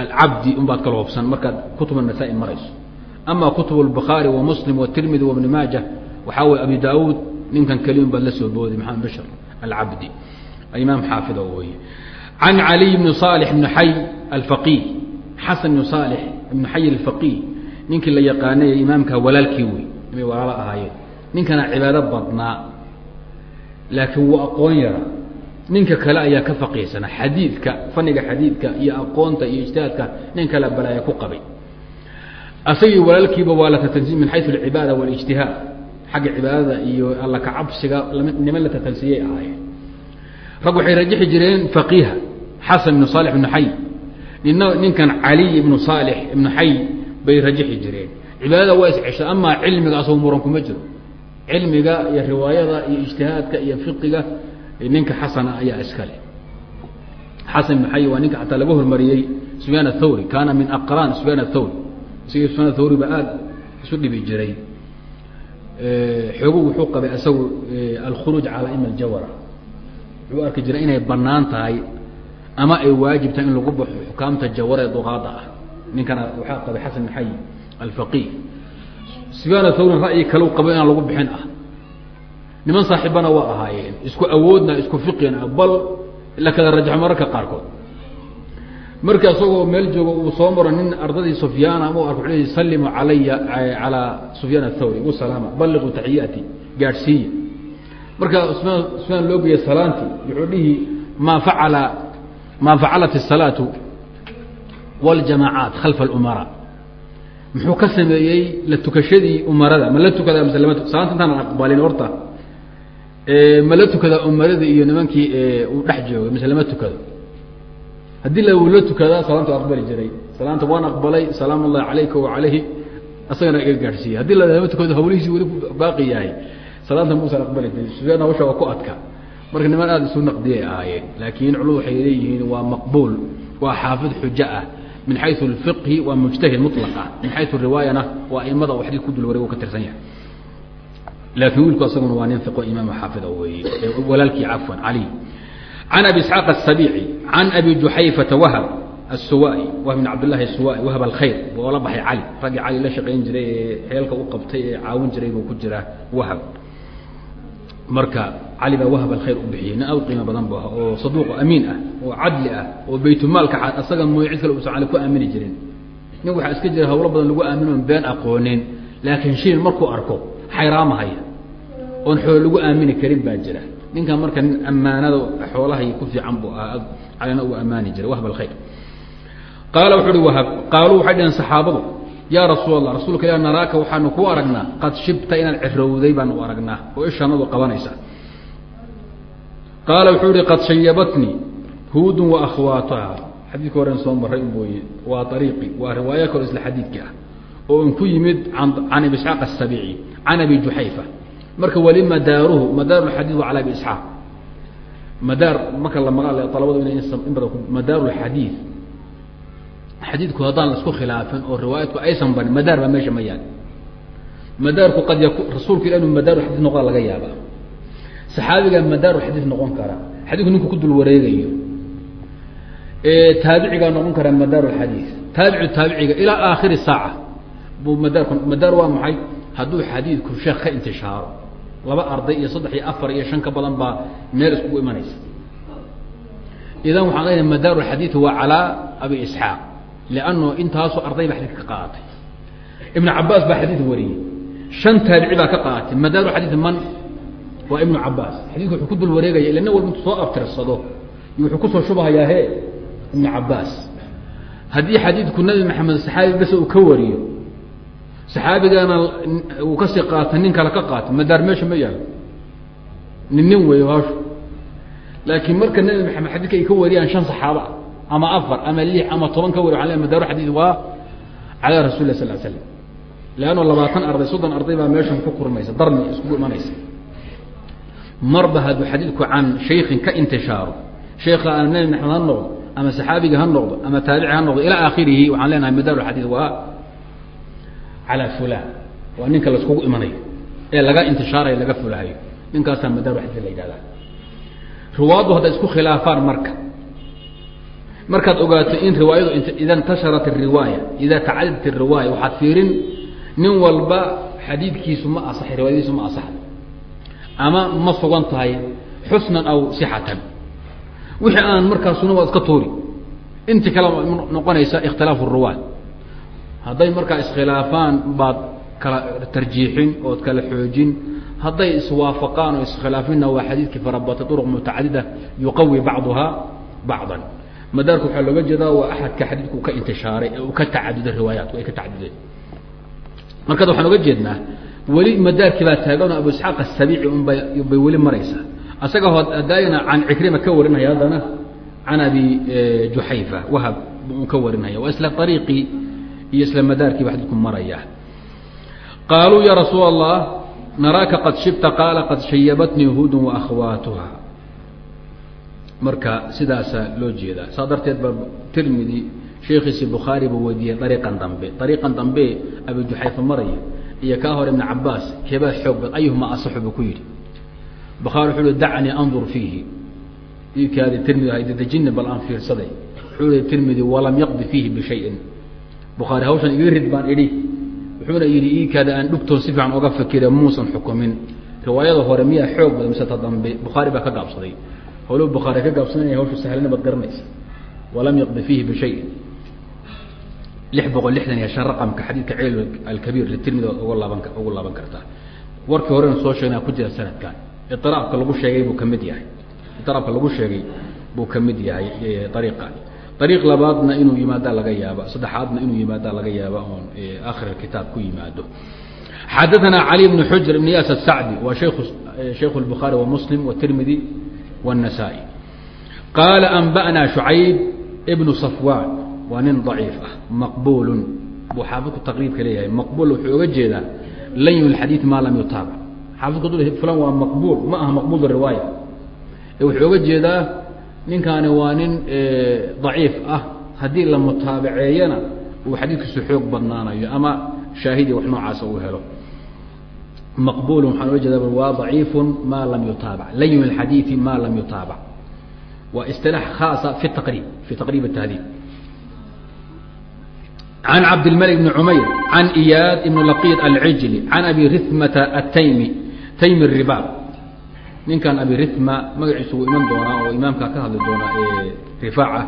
alcabdi unbaad kala hubsan markaad kutuba nasaa-i marayso. Ama kutub اlbukhaari wa muslim watirmidi wabni maaja waxaa weye abi daauud ninkan keliun baad la soo booday maxamed bashar alcabdi imaam xaafida weye can caliy bni صaalix bni xay alfaqih. Xasan bni saalix ibni xay alfaqih. Ninkii la yaqaanay imaamka walaalkii wey imay walaalo ahaayeen. Ninkana cibaado badnaa laakiin wuu aqoon yara ninka kale ayaa ka faqiihsana xadiidka faniga xadiidka iyo aqoonta iyo ijtihaadka nin kale balaaya ku qabay. Asagii walaalkiiba waa la tatansiye min xayu alcibaada walijtihaad xagga cibaadada iyo alla kacabsiga niman la tatansiiyey ahaayeen. Rag waxay rajixi jireen faqiiha xasan ibnu saalix ibnu xay nina ninkan caliy ibnu saalix ibnu xay bay rajixi jireen. Cibaadada waa iscesha amaa cilmiga asagoo muran kuma jiro. Cilmiga iyo riwaayada iyo ijtihaadka iyo fiqiga ninka xasana ayaa iskale xasan ibnu xay waa ninka xataa laga hormariyey sufyaan athawri kaana min aqraan sufyaan athawri isagii sufyaan athawri ba aada isu dhibi jiray xoogu wuxuu qabay isagu alkhuruuj calaa ima aljawara. Wuxuu arki jiray inay bannaan tahay ama ay waajib tahay in lagu baxo xukaamta jawara ee duqaada ah. Ninkana waxaa qabay xasan ibn xay alfaqih. Sufyaan athawrin ra'yi kale u qabay inaan lagu bixin ah. Niman saaxiibana waa ahaayeen isku awoodna isku fiqina bal la kala rajaxo mararka qaarkood marka isagoo meel joogo uu soo maro nin ardadii sufyaana ama u arko wuxuu leeyahy sallimu calaya calaa sufyaan athawri ugu salaama balliquu taxiyaati gaadhsiiya marka sufyaan sufyaan loo geeyey salaantii wuxuu dhihi maa facala maa facalat الsalaatu wاljamaacaat khalfa اlumaraa muxuu ka sameeyey la tukashadii umarada ma la tukada mise lama salaanta intaan aqbalin horta ma la tukadaa umaradii iyo nimankii uu dhex joogay mise lama tukado Haddii la la tukadaa salaanta aqbali jiray. Salaanta waan aqbalay salaam ullahi calayka wacalayhi asagana iga gaadhsiiyey. Haddii lama tukado hawlihiisii weli baaqi yahay. Salaanta muusan aqbali jirin sufyaan hawsha waa ku adka. Marka niman aada isu naqdiyay ahaayeen laakiin culumadu waxay leeyihiin waa maqbuul waa xaafid xujo ah. Min xayu اlfiqhi waa mujtahid muطlaqa min xayu riwaayana waa imada u xadiid ku dul waray u ka tirsan yahay. Laakiin wiilku asaguna waa nin iqo imaam xaafida weeye. Walaalkii cafwan cali can abi isxaaq asabiici can abi juxayfata wahab asuwai wahab bin cabdillahi asuwai wahab alkhayr buu oola baxay cali raggii cali la shaqayn jiray ee xeelka u qabtay ee caawin jiray buu ku jiraa wahab marka cali baa wahab alkhayr u bixiyey nin aad qiimo badan bu ah oo saduuqo amiin ah oo cadli ah oo baytulmaalka a asaga mooy cid kale usan ale ku aamini jirin nin waxaa iska jira hawlo badan lagu aamino on been aqoonin laakiin shiil markuu arko xayraamahaya oon xoole lagu aamini karin baa jira ninkan marka nin ammaanada xoolahay ku fiican buu ahaa calina uu ammaani jiray. Wahab alkhayr. Qaala wuxu uhi wahab qaaluu waxay dhaheen saxaabadu yaa rasuul allah rasuulka ilah naraaka waxaanu ku aragnaa qad shibta inaad cirowday baanu u aragnaa oo ishanadu qabanaysa qaala wuxuu ihi qad shayabatnii huudun wa akhwaatuha xadiidka horen soo maray mooye waa ariiqi waa riwaayo kaloo isla xadiidka ah oo n ku yimid can abi isxaaq asabici can abi juxayfa marka weli madaaruhu madaaru xadiid waa cala abi madaar marka la maqal alabadu ina in badan madaaru xadiid xadiidku haddaan la isku khilaafin oo riwaayadku aysan barin madaar baa meesha ma yaal. Madaarku qad yaku rasuulku ila inuu madaaru xadiid noqda laga yaaba saxaabiga madaaru xadiid noqon kara. Xadiidku ninku ku dul wareegayo. Taabicigaa noqon kara madaaru xadiid taabicu taabiciga ilaa aakhiri saaca. Buu madaarku madaar waa maxay? Hadduu xadiidku sheekh ka intishaaro laba arday iyo saddex iyo afar iyo shan ka badan baa meel iskugu imanaysa. Idan waxaan leeyahay madaaru xadiid waa calaa abi isxaaq lanno intaasoo arday baa xadidka ka qaaatay ibn cabaas baa xadiid wariyey. Shan taabici baa ka qaaatay madaaru xadiid man? Waa ibnu cabaas xadidku wuxuu ku dul wareegaya ila nin walba intu soo abtirsado iyo wuxuu ku soo shubahayaa he ibnu cabaas haddii xadiidku nabi maxamed saxaabi bes uu ka wariyo saxaabigana uu ka sii qaatay nin kale ka qaatay madaar meesha ma yaalo. Nin nin weey laakiin marka nabi maxamed xadidka ay ka wariyaan shan saxaaba ama afar ama lix ama toban ka wari waa madaaru xadiid waa calaa rasul lah sal slam leanno labaatan arday soddon arday baa meeshan ku kurmaysa darni iskugu imanaysa. Marba hadduu xadiidku can shaykin ka intishaaro sheekha nabi maxamed ha noqdo ama saxaabiga ha noqdo ama taabici ha noqdo ilaa aakhirihi waxaan leenahay madaaru xadiid waa ala fulan waa ninka laiskugu imanayo ee laga intishaarayo laga fulaayo ninkaasaa madaaru xadid la yidhahdaa riwaayadu hadday isku khilaafaan marka markaad ogaato in riwaayadu ida intasharat riwaaya ida tacadadat riwaaya waxaad fiirin nin walba xadiidkiisu ma asaxay riwaayadiisu ma asaxay ama ma sugan tahay xusnan aw sixatan wixii aan markaasuna waa iska tuuri inti kale noqonaysa ikhtilaafu ruwaat hadday markaa iskhilaafaan baad kala tarjiixin ood kala xoojin hadday iswaafaqaan oo iskhilaafinna waa xadiidkii farabata duruq mutacadida yuqawi bacduhaa bacdan. Madaarku waxaa looga jeedaa waa axadka xadiidku ka intishaaray ee uu ka tacaduday riwaayaatku ay ka tacadudeen markaad waxaan oga jeednaa weli madaarkii baa taagan oo abu isxaaq asabiici unbay bay weli maraysaa. Asaga ho daayana can cikrima ka warinaya haddana can abi juxayfa wahab un ka warinaya. Waa isla ariiqii iyo isla madaarkii ba xadiidku maraya. Qaaluu ya rasuul allah naraaka qad shibta qaala qad shayabatnii hudun waakhawaatuha marka sidaasaa loo jeedaa. Saa darteed ba tirmidi sheekhiisi bukhaari buu weydiiyey ariiqan dambe. Ariiqan dambe abi juxayfa maraya iyo kaa hor ibn cabaas keebaa xoog bad ayuhuma asaxu buu ku yidhi. Bukhaari wuxuu hi dacnii andur fiihi. Ikaadi tirmidi haydadejini bal aan fiirsaday. Wuxuu hi tirmidi walam yaqdi fiihi bishayin bukhaari hawshan iga rid baan idhi. Wuxuuna yidhi iikaada aan dhugtoon si fiican oga fikire muusan xukumin. Riwaayada hore miyaa xoog badan mise ta dambe bukhaari baa ka gaabsaday. Howlo bukhaari ka gaabsanaya hawsha sahlana baad garanaysa. Walam yaqdi fiihi bishayin lix boqol lixdan iyo shan raqamka xadiidka cil alkabiir litirmidi waad uga laaban ugu laaban kartaa warkii horena soo sheegnaa ku jira sanadkan. Iiraabka lagu sheegay buu ka mid yahay. Iiraabka lagu sheegay buu ka mid yahay ariiqan ariiq labaadna inuu yimaadaa laga yaaba saddexaadna inuu yimaadaa laga yaaba oon akhir kitaab ku yimaado xadaثna cali bn xujr ibn yas الsacdi waa shaykh الbukhaari وmuslim wالtirmidi والنasaaئي qaala anba'na شhucayb bnu صafwan waa nin ضaciif ah maqbul buu xaafidku taqriibka leeyahay maqbul wuxuu oga jeedaa layn اxadiiث ma lam yutaabac xaafidku fulan waa maqbul ma aha maqbul riwaaya wuxuu oga jeedaa ninkaani waa nin ضaciif ah haddii la mutaabaceeyana uu xadiidkiisu xoog badnaanayo ama shaahidi wax noocaasa uu helo maqbul waxaan oga jeeda waa ضaciif ma lam yutaabac layn اxadiiثi ma lam yutaabac waa اصطilaax khaasa fi taqrib fi taqrib التahdiib عن cabd الملك بن عmayr عan إyaad بن لqيd العijلي عan abi rثmةa التaymi taymi الribaab ninkan abi rithma magaciisu wuu iman doonaa oo imaamkaa ka hadli doonaa rifaaca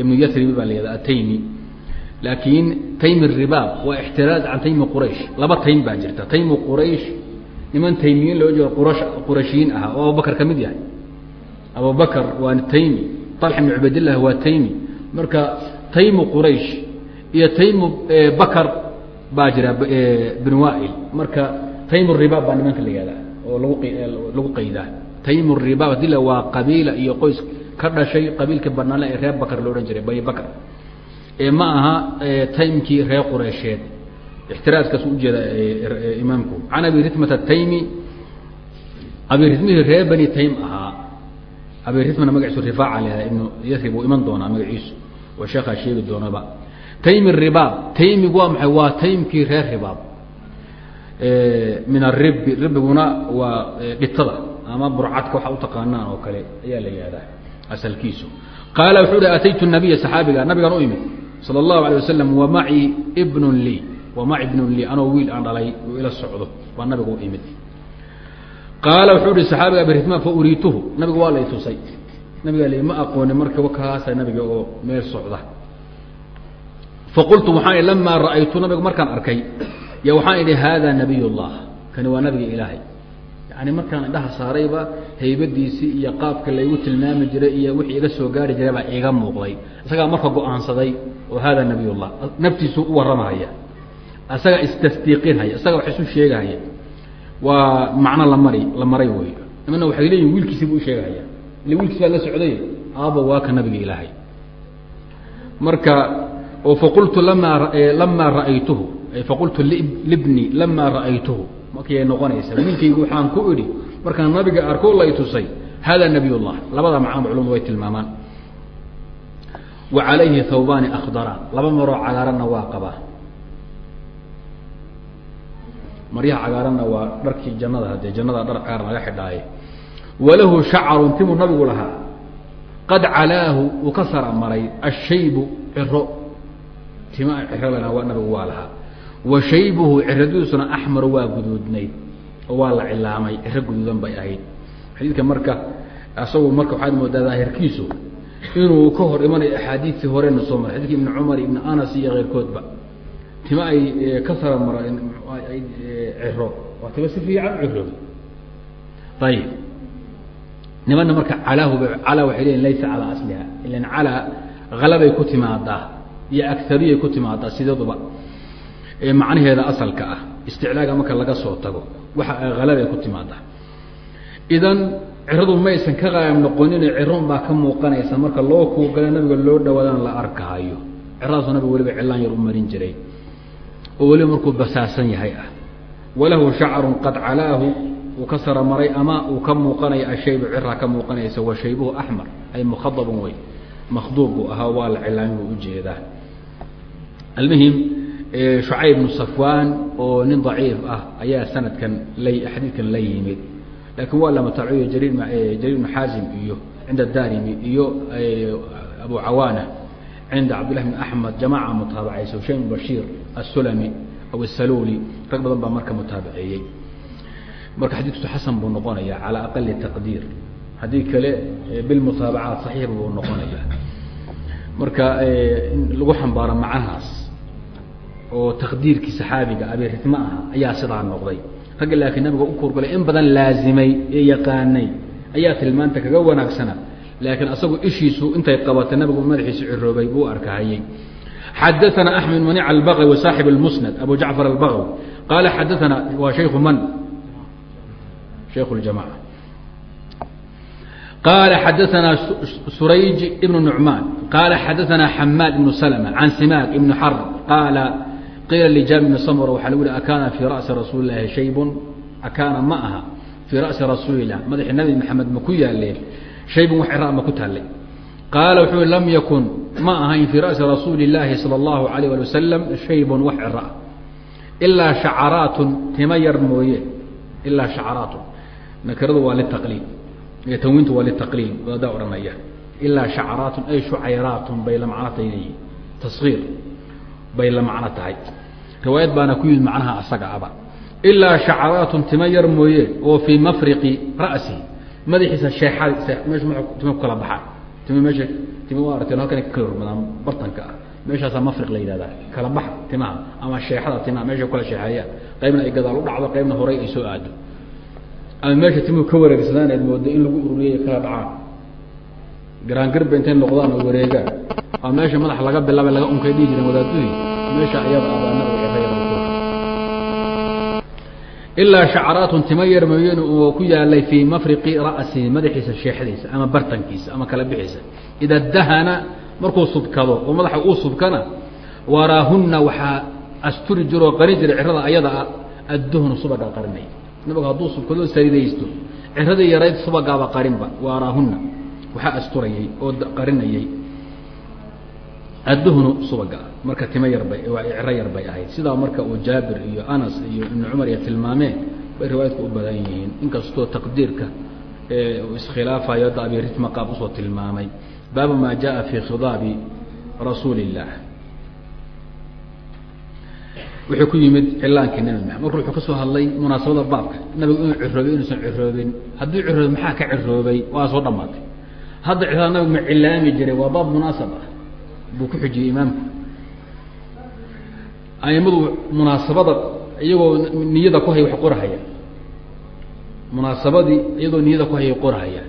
ibnu yasribi baa la yihahda ataymi laakiin taymi ribaab waa ixtiraaz can taymi quraysh. Laba taym baa jirta. Taymu quraysh niman taymiyiin loo jeedo qurash qurashiyiin ahaa oo abubakar ka mid yahay. Abubakar waa taymi طalxa ibn cubaydillah waa taymi. Marka taymu quraysh iyo taymu bakar baa jira bin wail marka taymu ribaab baa nimanka la yihahda oo lagu qaydaa taymu ribaab haddii la waa qabiila iyo qoys ka dhashay qabiilka banaanle ee reer bakar lo odhan jiray bani bakr ee ma aha taymkii reer qureysheed. Ixtiraaskaas ujeeda imaamku. Can abi ritmata taymi abi ritmihii reer bani taym ahaa. Abi ritmana magaciisu rifaaca leedahay ibnu yasrib uu iman doonaa magaciisu oo sheekaa sheegi doonaba. Taymi ribaab taymigu waa maxay? Waa taymkii reer ribaab min aribi ribiguna waa dhitada ama burcadka waxa utaqaanaan oo kale ayaa la yihahdaa asalkiisu. Qaala wuxuu hi ataytu nabiya saxaabiga nabigaan u imid sala allahu alay wasalam wamaci ibnun lii wamaci ibnun lii anoo wiil aan dhalay uu ila socdo baa nabigu u imid qaala wuxuu ihi saxaabiga abirihmaan fa uriituhu. Nabigu waa lay tusay. Nabigaa li ma aqoonin marka wakaasa nabiga oo meel socda. Faqultu waxaan lamaa ra'aytu nabigu markaan arkay ya waxaan idhi hada nabiy اllah kani waa nabiga ilaahay. Yani markaan indhaha saarayba haybadiisii iyo qaabka laygu tilmaami jiray iyo wixii iga soo gaari jiray baa iga muuqday. Isagaa marka go'aansaday oo hada nabiy llah naftiisu u warramahaya. Isagaa istasdiiqinhaya isaga wax isu sheegahaya. Waa macno la mari la maray wey imana waxay leeyihiin wiilkiisi buu usheegahaya ile wiilkiis baa la socday. Aaba waa ka nabiga ilaahay. Marka oo faqultu lamaa lamaa ra'aytuhu faqultu libni lamaa ra'aytuhu. Markay noqonaysa? Wiilkaygu waxaan ku idhi markaan nabiga arko lay tusay hada nabiy llah labada macnoba culumadu way tilmaamaan. Wa calayhi thawbaani akdaraan laba maroo cagaaranna waa qabaa. Maryaha cagaaranna waa dharkii jannada haddee jannada dhar cagaaran laga xidhaaye. Walahu shacarun timuu nabigu lahaa. Qad calaahu uu ka sara maray ashaybu ciro tima cirolana waa nabigu waa lahaa wa shaybuhu ciradiisuna axmar waa guduudnayd oo waa la cilaamay ciro guduudan bay ahayd. Xadiidka marka asagu marka waxaad moodaa daahirkiisu inuu ka hor imanayo axaadiistii horena soo maray. Xadidka ibni cumar ibni anas iyo keyrkoodba tima ay ka sara mareen ciro waa tima si fiican u ayib nimana marka calaahu calaa waxay leeyiin laysa calaa asliha ilan calaa halabay ku timaadaa iyo agariyay ku timaadaa sidaduba macnaheeda asalka ah isticlaaga marka laga soo tago waxa halabay ku timaadaa idan ciradu maysan ka qaayam noqonin ciron baa ka muuqanaysa marka loo kuugala nabiga loo dhawaadana la arkaayo. Ciradaasoo nabiga weliba cilaan yar u marin jiray oo weliba markuu basaasan yahay ah. Walahu shacarun qad calaahu uu ka sara maray ama uu ka muuqanaya ashaybu ciraa ka muuqanaysa wa shaybuhu axmar ay mukhadabun wey makhduub buu ahaa waa la cilaami buu u jeedaa almuhim shucayb bnu safwaan oo nin daciif ah ayaa sanadkan xadiidkan la yimid. Lakin waa la mataaciyo jariir jariir bnu xaazim iyo cinda darimi iyo abu cawaana cinda cabdillahi bn axmed jamaca mutaabacaysa hushaym bn bashiir asulami aw asaluli rag badan baa marka mutaabaceeyey. Marka xadiidkiisu xasan buu noqonaya calى aqali taqdiir. Haddii kale bilmutaabacaat saxiix buu noqonaya marka in lagu xambaaro macnahaas oo taqdiirkii saxaabiga abiixisme aha ayaa sidaa noqday. Ragga laakiin nabiga u kuurgalay in badan laazimay ee yaqaanay ayaa tilmaanta kaga wanaagsana laakiin asagu ishiisu intay qabatay nabigu madaxiisi ciroobay buu arkahayey xadaana axmed manic albaqawi saaxib اlmusnad abu jacfar albaqawi. Qaala xadaana waa shaykhu man? Shaykhu ljamaca qaala xadaanaa surayj ibnu nucmaan qaala xadaanaa xamaad ibnu salma can simaak ibnu xar qaala qiila lijaami bn samr waxaa lagu yihi akaana fii ra'si rasuuli llaahi shaybun akaana ma aha fii ra'si rasuulilah madaxi nabi maxamed ma ku yaaleen shaybun wax ciraa ku taallay qaala wuxuu lam yakun ma ahayn fii ra'si rasuuli illaahi sala allahu alayh ali wasalam shaybun wax cira ilaa shacaraatun tima yar mooye ilaa shacaraatun nakiradu waa litaqliil iyo tanwiintu waa litaqliil waadaa odhanaya ilaa shacaraatun ay shucayraatun bay la macno bay la macno tahay. Riwaayad baana ku yimid macnaha asaga aba. Ilaa shacaraatun tima yar mooye oo fii mafriqi ra'sihi madaxiisa tima ku kala baxaa tima meesha waa aragteen halkan ka kala hormadaan bartanka ah. Meeshaasaa mafriq la yidhahdaa kala baxa timaha ama sheexada timaha meesha kala sheexeeyaan qaybna ay gadaal u dhacdo qaybna horay ay soo aado. Ama meesha timuhu ka wareegsadaan aad moodo in lagu ururiyay kala dhacaan garaangirba intay noqdaan oo wareegaan ama meesha madaxa laga bilaabay laga unkay dhihi jireen wadaadadii meesha ayada ilaa shacraatun tima yar mooyeen oo ku yaalay fii mafriqi ra'sihi madaxiisa sheexdiisa ama bartankiisa ama kala bixiisa. Ida dahana markuu subkado oo madaxa uu subkana waraahunna waxaa asturi jiroo qarin jiray cirada ayada adduhnu subagaa qarinay nabigu hadduu subkado saridaysto ciradii yarayd subagaaba qarinba waraahunna waxaa asturayay oo qarinayay adduhnu subaga marka tima yarbay ciro yar bay ahayd sidaa marka uu jaabir iyo anas iyo ibnu cumar iyo tilmaameen bay riwaayadku u badan yihiin inkastoo taqdiirka uu iskhilaafayo hadda abiritma qaab usoo tilmaamay baabu maa jaءa fii khidaabi rasuuli الlah wuxuu ku yimid cilaankii nabi maxamed marka wuxuu ka soo hadlay munaasabada baabka nabigu inuu ciroobay inuusan ciroobin hadduu ciroobay maxaa ka ciroobay waa soo dhamaatay hadda cirada nabigu ma cilaami jiray waa baab munaasab ah. Buu ku xujiyey imaamku aimadu munaasabada iyagoo niyada ku hay wax qorahaya. Munaasabadii iyagoo niyada ku hayay qorahaya.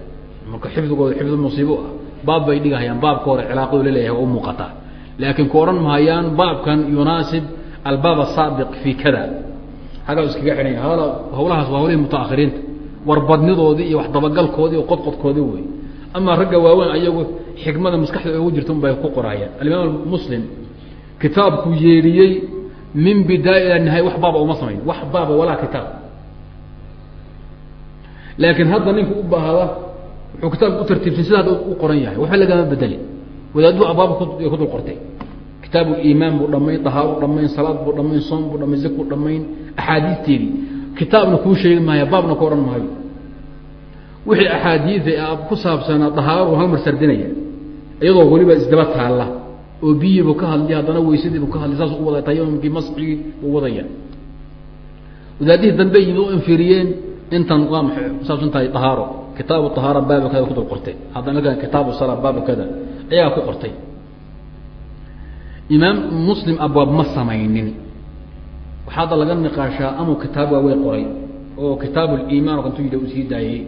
Marka xifdigooda xifdi musiibo ah baab bay dhigahayaan. Baabka hore cilaaqadu la leeyahay u muuqataa laakiin ku odhan mahayaan baabkan yunaasib albaab asaabiq fi kada xaggaa iskaga xidhanya hawlahaas waa hawlihii mutaakhiriinta. Warbadnidoodii iyo wax dabagalkoodii iyo qodqodkoodii wey amaa ragga waaweyn ayagu xikmada maskaxda ugu jirta un bay ku qorahayaan alimaam muslim kitaabku yeedhiyey min bidaaya ila nihaaya wax baaba uma samayn wax baaba walaa kitaab. Laakiin hadda ninka u baahda wuxuu kitaabka u tartiibsan sida u qoran yahay. Waxba lagama bedeli. Wadaaduu abaab ku dul qortay. Kitaabu iimaan buu dhamayn dahaaru dhamayn salaad buu dhamayn soom buu dhamayn zakuu dhamayn axaadiisteedii. Kitaabna kuu sheegi maayo baabna ku odhan maayo wixii axaadiida ku saabsanaa dahaaradu halmar sardinaya iyadoo weliba isdaba taalla oo biyiibu ka hadliy haddana weysadiibu ka hadlay saas u wada tayamumkii masxigii buu wadaya. Wadaadihii dambe yimid u infiriyeen intan waa maxay? Kusaabsan tahay dahaaro kitaabu ahaara baabu kada ku dul qortay. Haddana kan kitaabu sala baabu kada ayagaa ku qortay. Imaam muslim abwaab ma samaynin. Waxaa hadda laga niqaashaa amuu kitaab waawey qoray oo kitaab limaan kantu yidhi uu sii daayey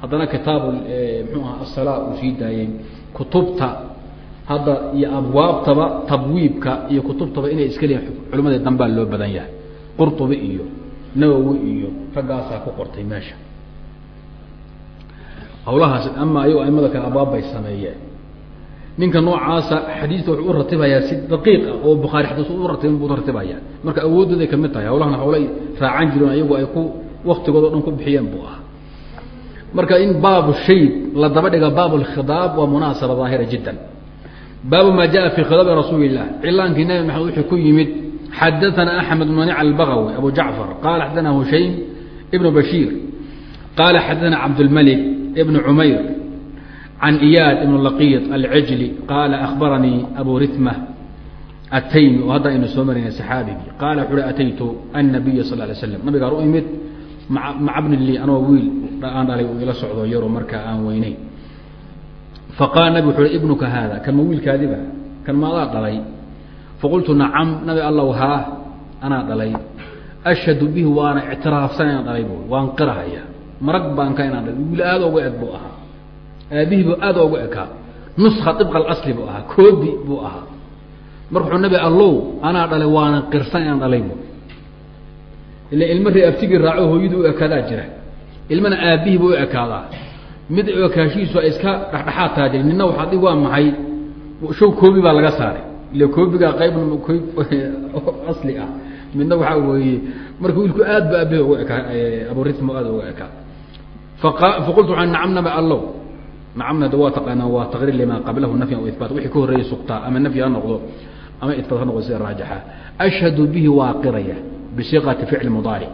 haddana kitaab mxuu aha asala uu sii daayey kutubta hadda iyo abwaabtaba tabwiibka iyo kutubtaba inay iska leeyiin culimadii dambaa loo badan yahay. Qurtubi iyo nawowi iyo raggaasaa ku qortay meesha. Hawlahaas ama ayagoo aimada kale abwaab bay sameeyeen. Ninka noocaasa xadiista wuxuu u ratibayaa si daqiiq ah oo bukhaari xadiis u ratibin buu ratibayaa. Marka awooddooday ka mid tahay hawlahana hawlay raacan jireen ayagu ay ku waktigooda o dhan ku bixiyeen buu ahaa marka in baabu shayd la daba dhiga baab lkhidaab waa munaasaba daahira jiddan baabu ma jaءa fi khidaabi rasuuli الlah cilaankii nabi maxamed wuxuu ku yimid xadaثana axmed manic albagawi abu jacfar qala xadaثana hushaym ibn bashiir qala xadaثana cabdاlmalik ibn cumayr can iyaad ibn laqiid alcijli qala akhbaranii abu ritma ataymi oo hadda aynu soo marayna saxaabigii qaala wuxu uhi ataytu annabiya sal lay slam nabigaan u imid maca anoo wiil aan dhalay uu ila socdo yaroo markaa aan weyneyn faqaala nabig wuxu ibnuka haada kan ma wiilkaadiba? Kan maadaa dhalay? Faqultu nacam nabi allow haa anaa dhalay. Ashhadu bihi waana ictiraafsan dhalay bu waan qirahaya. Marag baan inaan dhalay. Wiil aada uga eg buu ahaa. Aabihiibu aada uga ekaa. Nuska ibqa alasli buu ahaa. Koobi buu ahaa. Marka wuxuu nabi allow anaa dhalay waana qirsan dhalay bu ila ilmo ree abtigii raaco hooyadu u ekaadaa jira. Ilmana aabbihiiba u ekaadaa. Mid ekaashihiisu ay iska dhexdhexaad taha jira nina waxaa dhig waa maxay? Show koobi baa laga saaray. Ile koobigaa qaybna asli ah. Midna waxaa weeye marka wiilku aad ba aabihi uga ekaa aburitmo aad uga ekaa. Faqultu waa nacam nabi allow. Nacamna waa taqaanaa waa taqriir lima qablahu nafyan o ibaat wixii ka horreeyay sugtaa ama nafyi ha noqdo ama ibaat ha noqdo sida raajixa ashhadu bihi waa qiraya bisiqati ficli mudaaric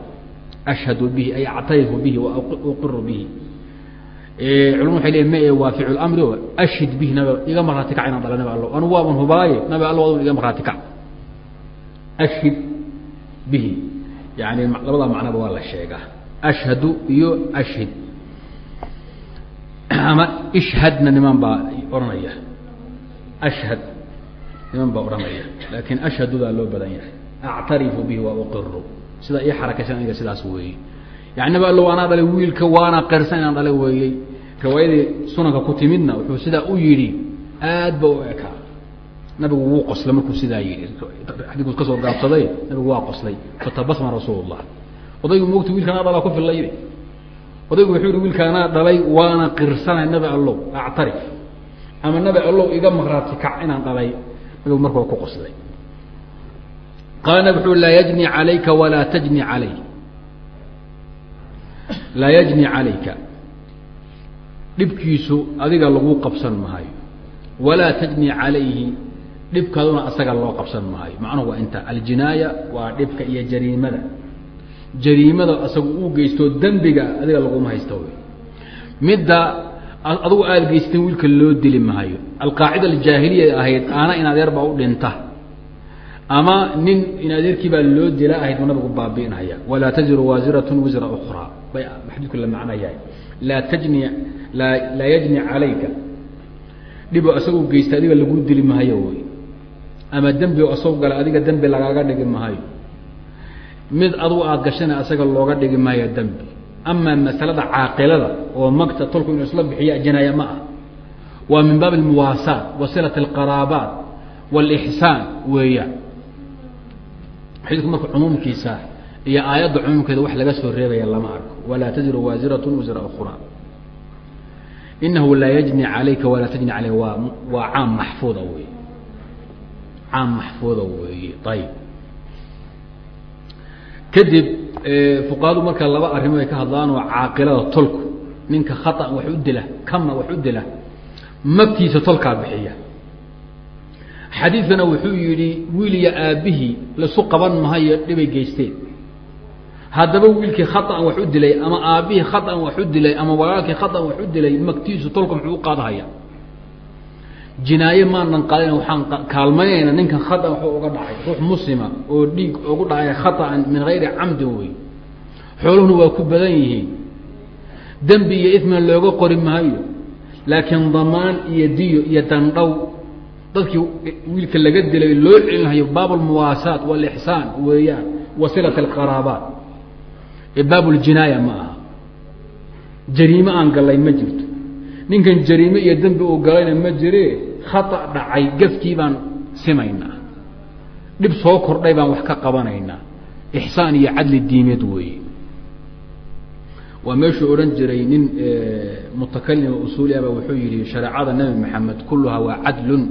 ashhadu bihi ay actarifu bihi wa uqiru bihi culama waxay leeyiin ma ee waa ficlu amri o ashhid bihi nabi iga marhaati kac inaan dhala nabi allo anu waaban hubaaye nabi allo adun iga marhaati kac ashhid bihi yani labada macnaba waa la sheegaa ashhadu iyo ashhid ama ishhadna niman baa odhanaya ashhad niman baa odhanaya laakiin ashhadudaa loo badan yahay actarifu bihi wa uqiru sida ii xarakaysan aniga sidaas weeye yani nabi allow anaa dhalay wiilka waana qirsan inaan dhalay weeyey riwaayadii sunanka ku timidna wuxuu sidaa u yidhi aad ba u ekaa nabigu wuu qoslay markuu sidaa yidhi xadiiku ka soo gaabsaday nabigu waa qoslay fatabasma rasuul odaygu moogta wiilka dhalaa ku fillay odaygu wuxuu yihi wiilka dhalay waana qirsanay nabi allow actarif ama nabi allow iga maqraati kac inaan dhalay nabigu markua ku qoslay qaala nab wuxuu laa yajni calayka walaa tajni calay laa yajni calayka dhibkiisu adiga lagu qabsan maayo walaa tajni calayhi dhibkaaduna asaga loo qabsan maayo macnuhu waa inta aljinaaya waa dhibka iyo jariimada jariimada asaga uu geysto dembiga adiga laguma haysto wy midda adugu aada geysteen wiilka loo dili maayo alqaacida aljaahiliya ahayd aana in adeer u dhinta ama nin in adeerkii baa loo dila ahayd buu nabigu baabi'inaya. Walaa taziru waasiratun wisra ukraa bay xadiidku la macno yahay. Laa tajni laa laa yajni calayka. Dhibo asagu geysta adiga lagu dili maayo wy ama dembi o asag gala adiga dembi lagaaga dhigi maayo mid adugu aada gashana asaga looga dhigi maayo dembi. Amaa masalada caaqilada oo magta tolku inuu isla bixiya jinaaya ma ah waa min baab almuwaasaat wa alqaraabaat wاlixsaan weeyaan xadiidku marka cumuumkiisa iyo aayadda cumuumkeeda wax laga soo reebaya lama arko. Walaa taziru waasirat wisra ukra inahu laa yajni calayka walaa tajni caleyh waa waa caam maxfuuda wey caam maxfuuda weeye. Ayib kadib fuqahadu marka laba arrimo ay ka hadlaan oo caaqilada tolku ninka khata wax u dila kama wax u dila magtiisa tolkaa bixiya xadiidkana wuxuu yidhi wiil iyo aabbihii laisu qaban mahayo dhibay geysteen haddaba wiilkii khaطan wax u dilay ama aabbihii khaطan wax u dilay ama walaalkii khaطan wax u dilay magtiisu tolka muxuu u qaadahaya jinaaye maanan qaadin waxaan kaalmaynayna ninkan khaطan waxuu uga dhacay ruux muslima oo dhiig ugu dhacay khaطan min gayri camdin wey xooluhuna waa ku badan yihiin dembi iyo ifmina looga qori maayo laakiin damaan iyo diyo iyo dandhow dadkii wiilka laga dilay loo celinhayo baab اlmuwaasaat wاlixsaan weeyaan wasilaة اlqaraabaat ee baab اljinaaya ma aha jariime aan galay ma jirto ninkan jariime iyo dembi uu galayna ma jire khata dhacay gafkii baan simaynaa dhib soo kordhay baan wax ka qabanaynaa ixsaan iyo cadli diimeed weeye waa meeshuu odhan jiray nin mutakalima usuuli aba wuxuu yihi shareecada nebi maxamed kuluhaa waa cadlun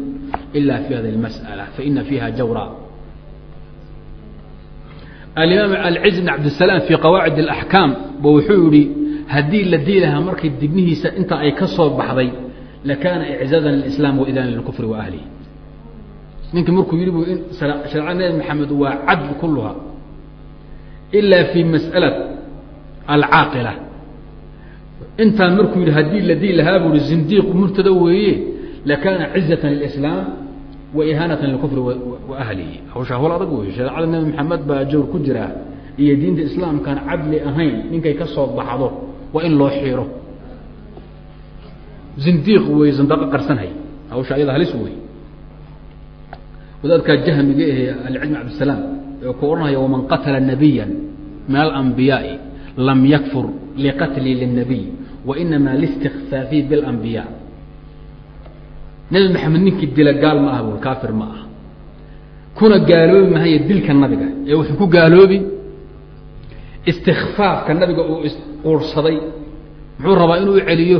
ila fi hadi اmasأala faina fiiha jawra alimaam alciz bn cabdisalaam fii qawaacid اlaxkaam ba wuxuu yihi haddii la dii lahaa markay dibnihiisa inta ay ka soo baxday lakaana iczaadan lislaam waidaana lilkufri wa ahlihi ninkii markuu yihi bu shareecada nebi maxamed waa cadl kuluhaa ila fi masأala alcaaqila intaan markuu yidhi haddii la dii lahaa buu ihi zindiiq murtada weeye lakaana cizata lilislaam wa ihaanata lilkufri wa ahlihi hawshaa howl adag wey shareecada nebi maxamed baa jawr ku jiraa iyo diinta islaamkaan cadli ahayn ninkay ka soo baxdo waa in loo xiiro zindiiq wey zandaqo qarsanhay hawsha ayada halis wey wadaadkaa jahmiga ahe alcilm cabdisalaam ee ku odhanaya waman qatala nabiya min alambiyaai lam yakfur liqatli lلnabiy wainama listikfaafi biاlambiya nebi maxamed ninkii dila gaal ma aha kaafir ma aha. Kuna gaaloobi mahaye dilka nabiga. Ee wuxuu ku gaaloobi istikfaafka nabiga uu isquursaday muxuu rabaa inuu celiyo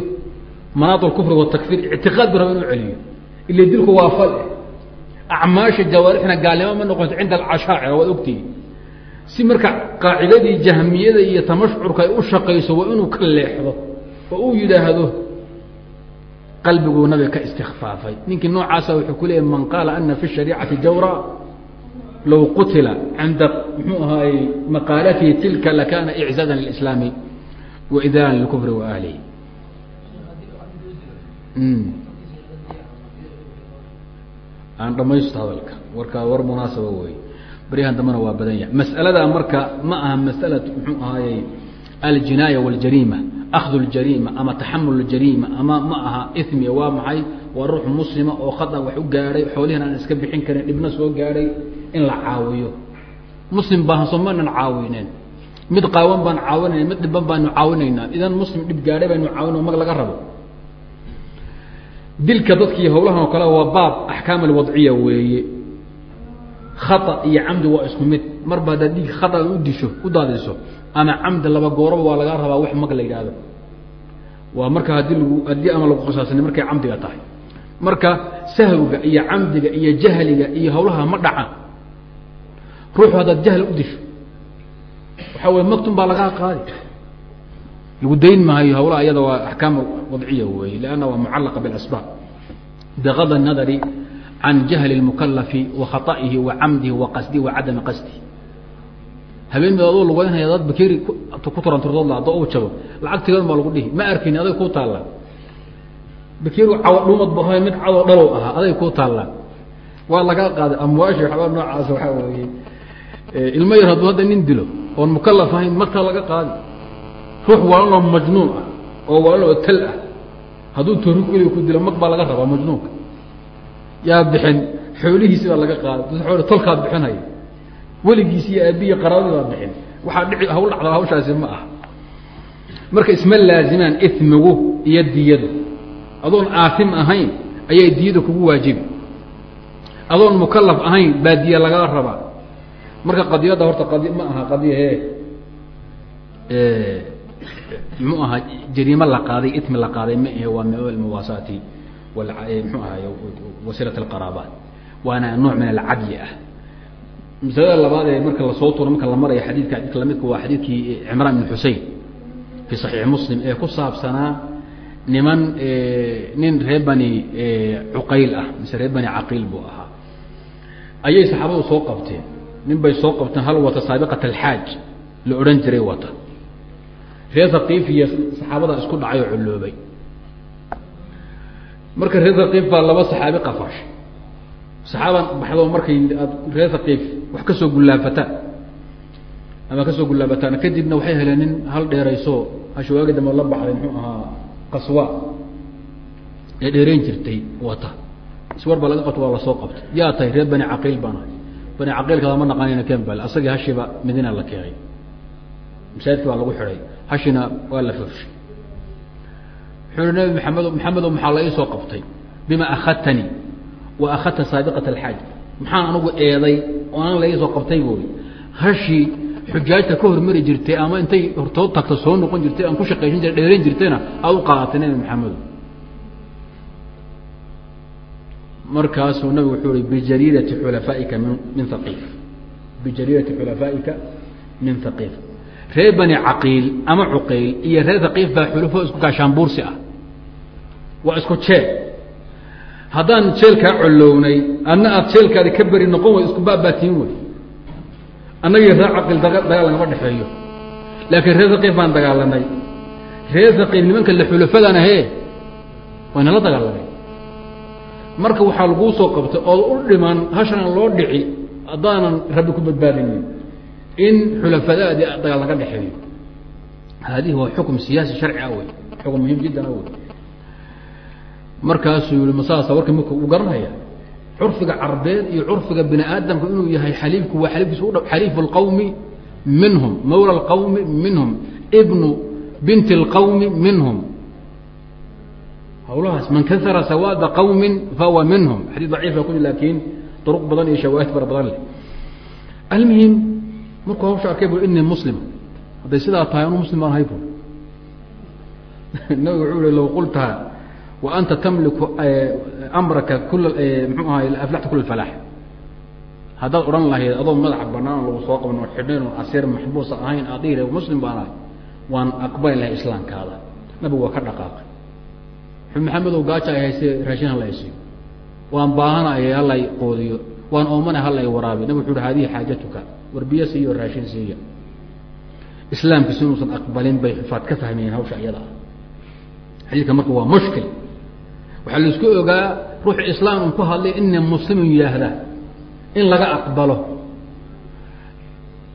manaad اkufri watakfir ictiqaad buu raba inuu celiyo. Ila dilku waa fal acmaasha jawaarixna gaalnimo ma noqoto cinda alcashaacira waad ogtihi si marka qaacidadii jahmiyada iyo tamashcurka ay u shaqayso waa inuu ka leexdo oo uu yidhaahdo qalbiguu nabiga ka istikfaafay. Ninkii noocaasa wuxuu ku leeyahy man qaala ana fi shariicati jawra low qutila cinda muxuu ahaay maqaalatihi tilka lakana iczaadan lilislaami wa idaaran lilkufri wa ahlihi aan dhamaysto hadalka warkaa war munaasaba wey baryahan dambena waa badan yahay. Mas'aladaa marka ma aha masala muxuu ahaayey aljinaaya waاljariima akhdu اljariima ama taxamul اljariima ama ma aha ithmiya waa maxay waa ruux muslima oo khada wax u gaadhay xoolihin aan iska bixin karin dhibna soo gaadhay in la caawiyo muslim baahan soo maanan caawineen mid qaawan baan caawinayna mid dhiban baanu caawinaynaa idan muslim dhib gaadhay baynu caawin mag laga rabo dilka dadkii hawlahan oo kale waa baab axkaam alwadciya weeye khata iyo camdi waa isku mid marba haddaad dhiig khata u disho u daadiso ama camdi laba gooraba waa lagaa rabaa wax mag la yidhaahdo waa marka haddii lagu haddii ama lagu qisaasani markay camdiga tahay marka sahwiga iyo camdiga iyo jahliga iyo hawlaha ma dhacan ruuxu haddaad jahli u disho waxaa weye maktun baa lagaa qaadi lagu dayn maayo hawlaha iyada waa axkaam wadciya weeye lanna waa mucallaqa bilasbaab bigada nadari can jahli اlmukalafi wa khaطa'ihi wa camdihi wa qasdihi wa cadami qasdihi habeen mid adoo lugeynhaya dad bakeeri ku turanturdood la adoo u jabo. Lacagtigan baa lagu dhihi. Ma arkin aday kuu taalla. Bakeerigu cawo dhumad ba mid cadow dhalow ahaa aday kuu taalla. Waa lagaa qaaday amwaashi waxbaa noocaas waxaa weeye. Ilmo yar hadduu hadda nin dilo oon mukalaf ahayn markaa laga qaadi ruux waalanoo majnuun ah oo waalanoo tal ah. Hadduu toori keliga ku dilo mag laga rabaa majnuunka. Yaa bixin xoolihiisi baa laga qaaday. Tolkaad bixinaya weligiis iyo aabiyi qaraabadii baa bixin. Waxaa dhici hawl dhacda hawshaasi ma aha. Marka isma laazimaan ismigu iyo diyadu. Adoon aasim ahayn ayay diyada kugu waajibi adoon mukalaf ahayn baa diya lagaa rabaa. Marka qadiyadda horta qadi ma aha qadiya he muxuu ahaa jariimo la qaaday itmi la qaaday ma ahe waa min almuwaasaati mxuu ahaay wasilat alqaraabaat waana nooc min alcadli ah masalada labaad ee marka la soo tuuro marka la marayo xadiidka xadidka lamidka waa xadiidkii cimraan bin xusein fii saxiix muslim ee ku saabsanaa niman nin reer bani cuqayl ah mise reer bani caqiil buu ahaa. Ayay saxaabadu soo qabteen. Nin bay soo qabteen hal wata saabiqat alxaaj la odhan jiray wata. Reer haqiif iyo saxaabadaa isku dhacay oo culloobay. Marka reer haqiif baa laba saxaabi qafaashay saxaaban baxdo markay aad haqiif wax ka soo gullaafataan ama ka soo gullaafataan kadibna waxay heleen nin hal dheerayso hashawaagi dambe la baxday muxuu ahaa qaswa. Ee dheerayn jirtay wata. Iswar baa laga qabto waa la soo qabtay. Yaa tahay reer bani caqiil baan ahay. Bani caqiilkada ma naqanayna kembal asagii hashiba madiina la keenay masaajidki baa lagu xidhay. Hashina waa la fofshay wuxuu hi nabi maxamedo maxamedo maxaa la iisoo qabtay? Bima akhadtanii wa akhadta saabiqat alxaaj maxaan anigu eeday oo aan la iisoo qabtay buuri hashii xujaajta ka hormari jirtay ama intay hortood tagta soo noqon jirtay aan ku shaqaysan jira dheerayn jirtayna aad u qaadatay nabi maxamedo markaasuu nabigu wuxuu i bijariirati xulafaaika min min haqiif bijariirati xulafaaika min haqiif reer bani caqiil ama cuqayl iyo reer haqiif baa xulafo isku gaashaanbuursi ah. Waa isku jeel haddaan jeelkaa collownay adna aad jeelkaadi ka beri noqon way isku baabaatiin wey annagii reer caqiil dagaal lagama dhexeeyo. Laakiin reer haqiif baan dagaalanay reer haqiif nimanka la xulafadan ahee waynala dagaalanay marka waxaa laguu soo qabtay ood u dhiman hashanan loo dhici haddaanan rabbi ku badbaadinin in xulafadaadii dagaal laga dhexeeyo. Haadihi waa xukm siyaasi sharci ah wey xukm muhiim jiddan ah wey markaasuu yihi masaasa warkii marka uu garanaya curfiga carbeed iyo curfiga bini aadamka inuu yahay xaliifku waa xaliifkiisa udh xaliifu اlqawmi minhum mawla اlqawmi minhum ibnu binti اlqawmi minhum hawlahaas man kaara sawaada qawmi fahuwa minhum xadii daciifa ku laakiin duruq badan iyo shawaahid fara badan leh almuhim markuu hawsha arkay bu inii muslim hadday sidaa tahay anu muslim baan ahay bu nabigu wuxuu i low qultaha wa anta tamliku amraka kula mxuu ahay aflaxta kula falaax haddaad odhan lahayd adoo madaxa banaan lagu soo qaban oo xidhnayn oo asiir maxbuusa ahayn aad muslim baan ahay waan aqbali lahay islaamkaada. Nabigu waa ka dhaqaaqay. Maxamedow gaaja ay hayse raashin hala haysiyo waan baahanaya halay qoodiyo waan oomana halay waraabiyo nabig wuxu uhi hadihi xaajatuka war siiyo raashin siiya islaamkiisu inuusan aqbalin bay xufaad ka fahmayeen hawsha iyada. Xadiidka marka waa mushkil waxaa la isku ogaa ruux islaam un ku hadlay ina muslimin yidhaahda in laga aqbalo.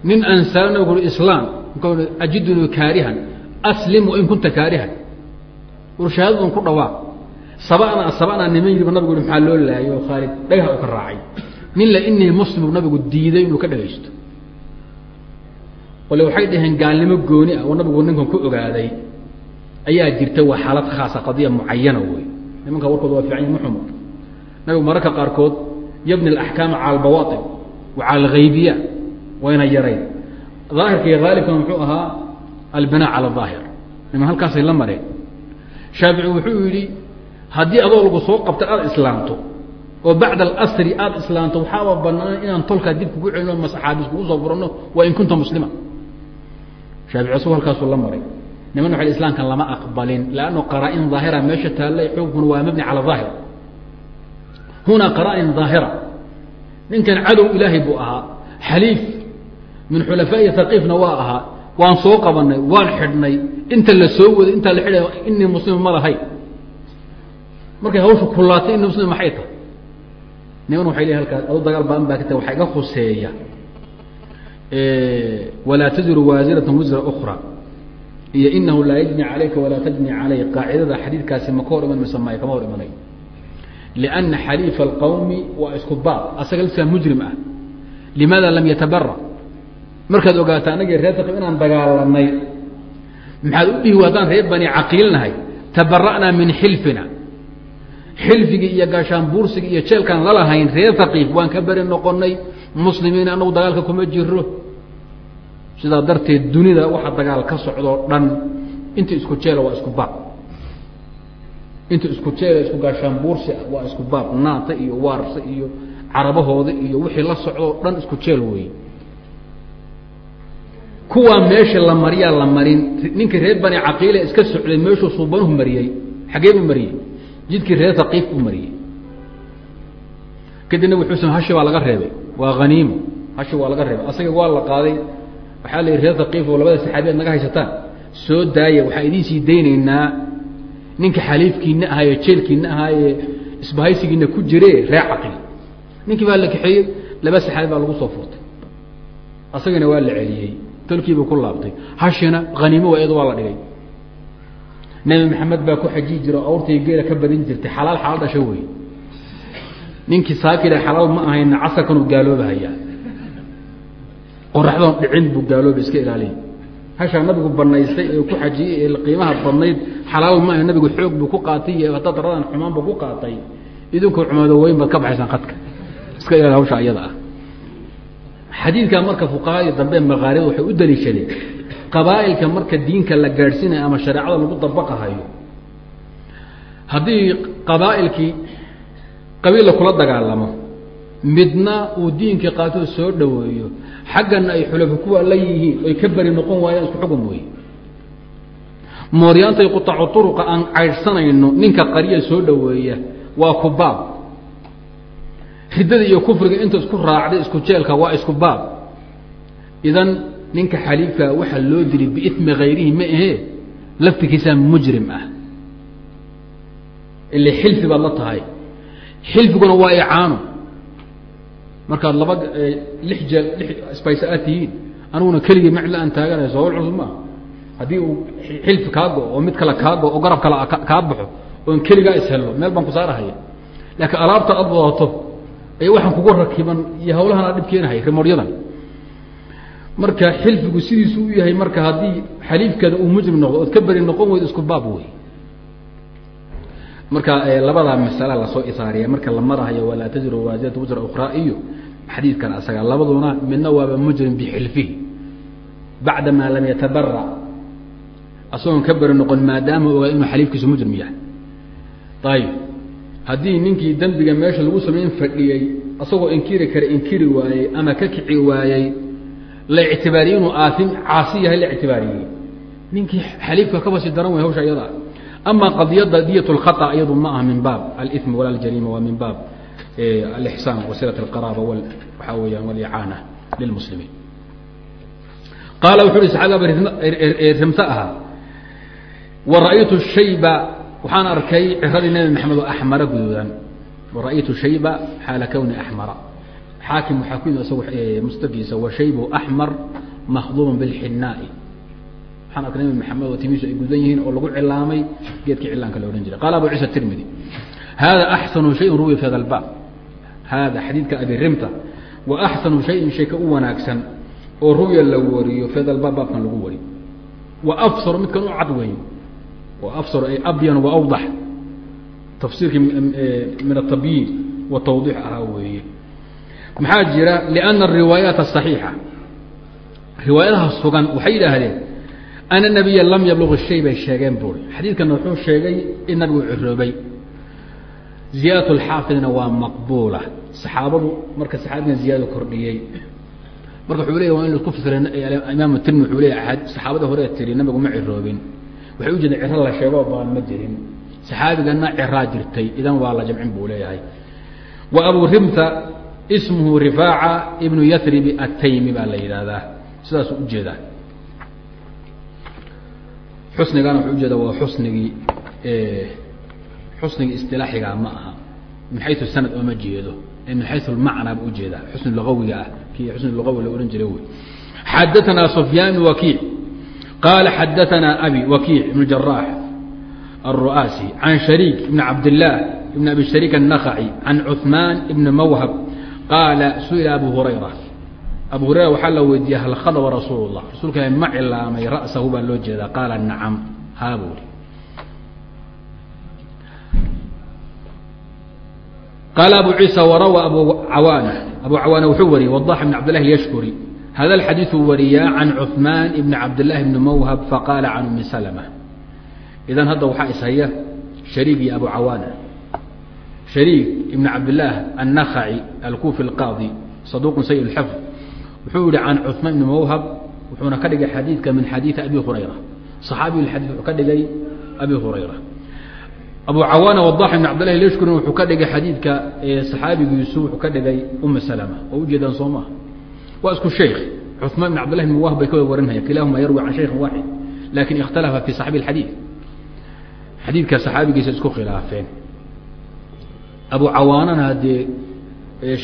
Nin ansaar nabigu ui islaam ajiduni kaarihan aslim wain kunta kaarihan. War shahaadadun ku dhawaaq. Sabana sabana niman yiriba nabigu i maxaa loo laayo khaalid? Dhagaha u ka raacay. Nin la inii muslim nabigu diiday inuu ka dhagaysto. Wale waxay dhaheen gaalnimo gooni ah oo nabigu ninkan ku ogaaday. Ayaa jirta waa xaalad khaasa qadiya mucayana wey nimanka warkooda waa fiican ma xumo. Nabigu mararka qaarkood yabni alaxkaama cala wa cala alghaybiya yarayn daahirka iyo haalibkana muxuu ahaa albinaa cala daahir niman halkaasay la mareen. Shaafici wuxuu yidhi haddii adoo lagu soo qabta aada islaamto oo bacda alasri aada islaamto waxaaba banaan inaan tolkaa dib kugu celino masaxaabis kugu soo furanno waa in kunta muslima. Shaafici isagu halkaasuu la maray niman waxa islaamkan lama aqbalin lanno qaraa-in daahira meesha taallay xukunkuna waa mabni cala daahir. Hunaa qaraa-in daahira. Ninkan cadow ilaahay buu ahaa xaliif min xulafaa'i haqiifna waa ahaa. Waan soo qabanay waan xidhnay inta la soo waday intaa la xidhay inii muslim ma lahay. Markay hawsha kulaatay ini muslim maxay tahay? Niman waxay leeyihiin halkaas adu dagaal baan baa ka tahay waxaa iga khuseeya. Walaa taziru waasiratan wisra ukra iyo inahu laa yajni calayka walaa tajni calayh. Qaacidada xadiidkaasi ma ka hor iman mise kama hor imanayo lianna xaliifa alqawmi waa isku baab asaga laftisaa mujrim ah. Limaada lam yatabara markaad ogaato anagii reer taqib inaan dagaalanay maxaad u dhihi haddaan reer bani caqiilnahay tabara'naa min xilfina. Xilfigii iyo gaashaan iyo jeelkaan lalahayn reer haqiif waan ka beri noqonay muslimiin anagu dagaalka kuma jiro sidaa darteed dunida waxa dagaal ka socdoo dhan inta isku jeela waa isku baab. Inta isku jeela isku gaashaan buursi ah waa isku baab. Naata iyo waarsa iyo carabahooda iyo wixii la socdoo dhan isku jeel weeye kuwaa meesha la mariyaa la marin. Ninkii reer bani caqiile iska socday meeshuu suubanuhu mariyey xagee buu mariyey. Jidkii reer haqiif buu mariyey. Kadib nabig xusen hashi baa laga reebay. Waa haniimo hashi waa laga reebay. Asaga waa la qaaday waxaa la yidhi reer haqiif oo labada saxaabiyaad naga haysataan. Soo daaya waxaan idiin sii daynaynaa. Ninka xaliifkiina ahaaye jeelkiina ahaaye isbahaysigiina ku jire ree caqil. Ninkii baa la kaxeeyey laba saxaabi baa lagu soo furtay. Asagana waa la celiyey. Tolkiibuu ku laabtay. Hashina haniimo waa waa la dhigay. Nebi maxamed baa ku xajiyi jiro awrtay geela ka badin jirtay. Xalaal xalaal dhasho wey ninkii saakila xalaal ma ahayna casarkanuu gaaloobahayaa qoraxdoon dhicin buu gaalooba iska ilaaliya. Hashaa nabigu banaystay ee ku xajiyey ee qiimaha badnayd xalaal ma aha nabigu xoog buu ku qaatay iyo haddaad daradan xumaan buu ku qaatay. Idinkoo cumaado weyn baad ka baxaysaan qadka iska ilaali hawsha iyada ah. Xadiidkan marka fuqahadii dambe maqaarida waxay u daliishadeen qabaa'ilka marka diinka la gaadhsiinayo ama shareecada lagu dabaqahayo haddii qabaa'ilkii qabiilla kula dagaalamo midna uu diinkii qaatoo soo dhoweeyo xaggana ay xulafo kuwa la yihiin oy ka beri noqon waayaan isku xugum wey mooryaantay qutacu turuqa aan caydhsanayno ninka qariya soo dhoweeya waa ku baab. Riddada iyo kufriga inta isku raacday isku jeelka waa isku baab. Idan ninka xaliifka waxaa loo dili biimi hayrihi ma ahee laftigiisaa mujrim ah. Ile xilfi baad la tahay. Xilfiguna waa icaano markaad laba lix jeel lix sbayse aad tihiin aniguna keligii macla aan taaganayso hawl culus maaha haddii uu xilfi kaa go oo mid kale kaa go oo garab kale kaa baxo oon keligaa ishello meel baan ku saarahaya. Laakiin alaabta aad wadato ee waxaan kugu rakiban iyo hawlahan aa dhib keenahay remoryadan marka xilfigu sidiisu u yahay marka haddii xaliifkeeda uu mujrim noqdo ood ka beri noqon weydo isku baab wey marka labadaa masala la soo isaariya marka la marahayo walaa taziru waasiratu wisra ukhraa iyo xadiidkan asaga labaduna midna waaba mujrim bixilfihi bacda maa lam yatabara asagoon ka beri noqon maadaama ogaa inuu xaliifkiisu mujrim yahay. Ayib haddii ninkii dembiga meesha lagu samayn fadhiyey asagoo inkiri kara inkiri waayey ama ka kici waayey la ictibaariyey inuu aaim caasi yahay la ictibaariyey. Ninkii xaliifka kabasi daran way hawsha iyada ama qadiyada diyat lkhaطa iyadu ma aha min baab alimi wala aljariima waa min baab alixsaan wasilat اlqaraaba waxaa weyaan walicaana lilmuslimiin qaala wuxu uhi saxaabiga rimse ahaa wa ra'aytu shayba waxaan arkay ciradii nebi maxamed oo axmara guduudan wa ra'aytu shayba xaala kowni axmara xaakim waxaa ku yimid isagu mustafiisa wa shaybu axmar makhduuban bilxinaa'i riwaayadaha sugan waxay yidhaahdeen ana nabiya lam yabluq shay bay sheegeen buuri xadiidkana wuxuu sheegay in nabigu ciroobay. Ziyaadat lxaafidna waa maqbuula. Saxaabadu marka saxaabigan ziyaado kordhiyey. Marka wuxuu leya waa in la isku fasira imaam tirmi wuxuu leya saxaabada hore tiri nabigu ma ciroobin. Waxay u jeedeen ciro la sheego baan ma jirin. Saxaabigana ciraa jirtay idan waa la jamcin buu leeyahay. Wa abu rimta ismuhu rifaaca ibnu yathribi ataymi baa la yidhaahdaa. Sidaasuu u jeedaa xusnigana wuxuu ujeeda waa xusnigii xusnigii istilaaxigaa ma aha min xayu sanad ooma jeedo ee min xayu lmacnaa bu ujeedaa xusni lugawiga ah kii xusni lugawi la ohan jiray wy xadaanaa sufyaan bn wakiic qaala xadaanaa abi wakiic ibn jaraax الرؤاسي عن شريك بن عبد الله بن أبي شريك النخعي عن عثمان بن موهب قال سئل أبو هريرة أبو هريرة waxaa la weydiiyey hal khadba rasuul الlah rasuulka ma cilaamay ra'sahu baa loo jeedaa qaala nacam haa buu hi qaala abu ciisa warawى abu cawaana abu cawaana wuxuu wariyey wضax بn cabd لlah اlyashkuri hada الxadiiثu wariyaa can cuثmaan بn cabd لlahi بn mwhab faqaala can umi slmة idan hadda waxaa ishaya shariik iyo abu cawaana shariik ibn cabdillaah annakhaci alkufi alqaadi saduuqun say lxafd wuxuu yihi can cumaan ibni mwhab wuxuuna ka dhigay xadiidka min xadiii abi hurayra. Axaabiylxadii wuuu ka dhigay abi hurayra. Abu cawaana wadax ibn cabdillahi lshkurin wuxuu ka dhigay xadiidka saxaabigiisu wuxuu ka dhigay uma salama. Oo ujeedaan soo maaha waa isku sheikh. Cumaan ibn cabdillahi ibn mwhab bay ka wada kilaahuma yarwi can shaykhin waaxid laakiin ikhtalafa fi saxaabi xadii xadiidka saxaabigiisa isku khilaafeen. Abu cawaanana hadee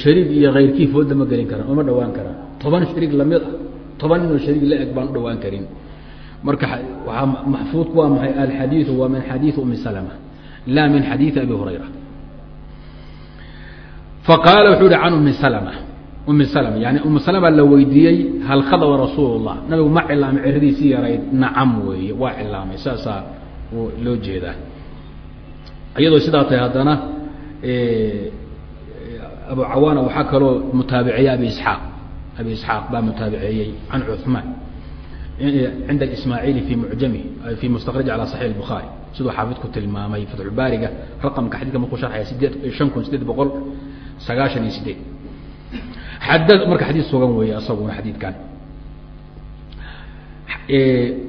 shariif iyo kayrkii fooda ma gelin karaan ooma dhawaan karaan toban shariik la mid ah toban inuu shariik la eg baan u dhawaan karin. Marka waaa maxfuudku waa ah maxay alxadiiu waa min xadiii umi salma la min xadiii abi hurayra. Faqaala wuxuu yihi can umi salma umi salma yani umu salma la weydiiyey hal khadaba rasuul اlah nabigu ma cilaamay ciradiisii yarayd nacam weeye waa cilaamay saasaa loo jeedaa. Iyadoo sidaa tahay haddana abu cawaana waxaa kaloo mutaabiciya abi isxaaq abi isxaaq baa mutaabiceeyey can cumaan cinda ismaaciili fi mucjami fii mustakraj ala saxiix الbukhaari siduu xaafidku tilmaamay fatxubaariga raqamka xadidka markuu sharxaya sideed shan kun sideed boqol sagaashan iyo sideed xada marka xadiid sugan weeye isaguna xadiidkan.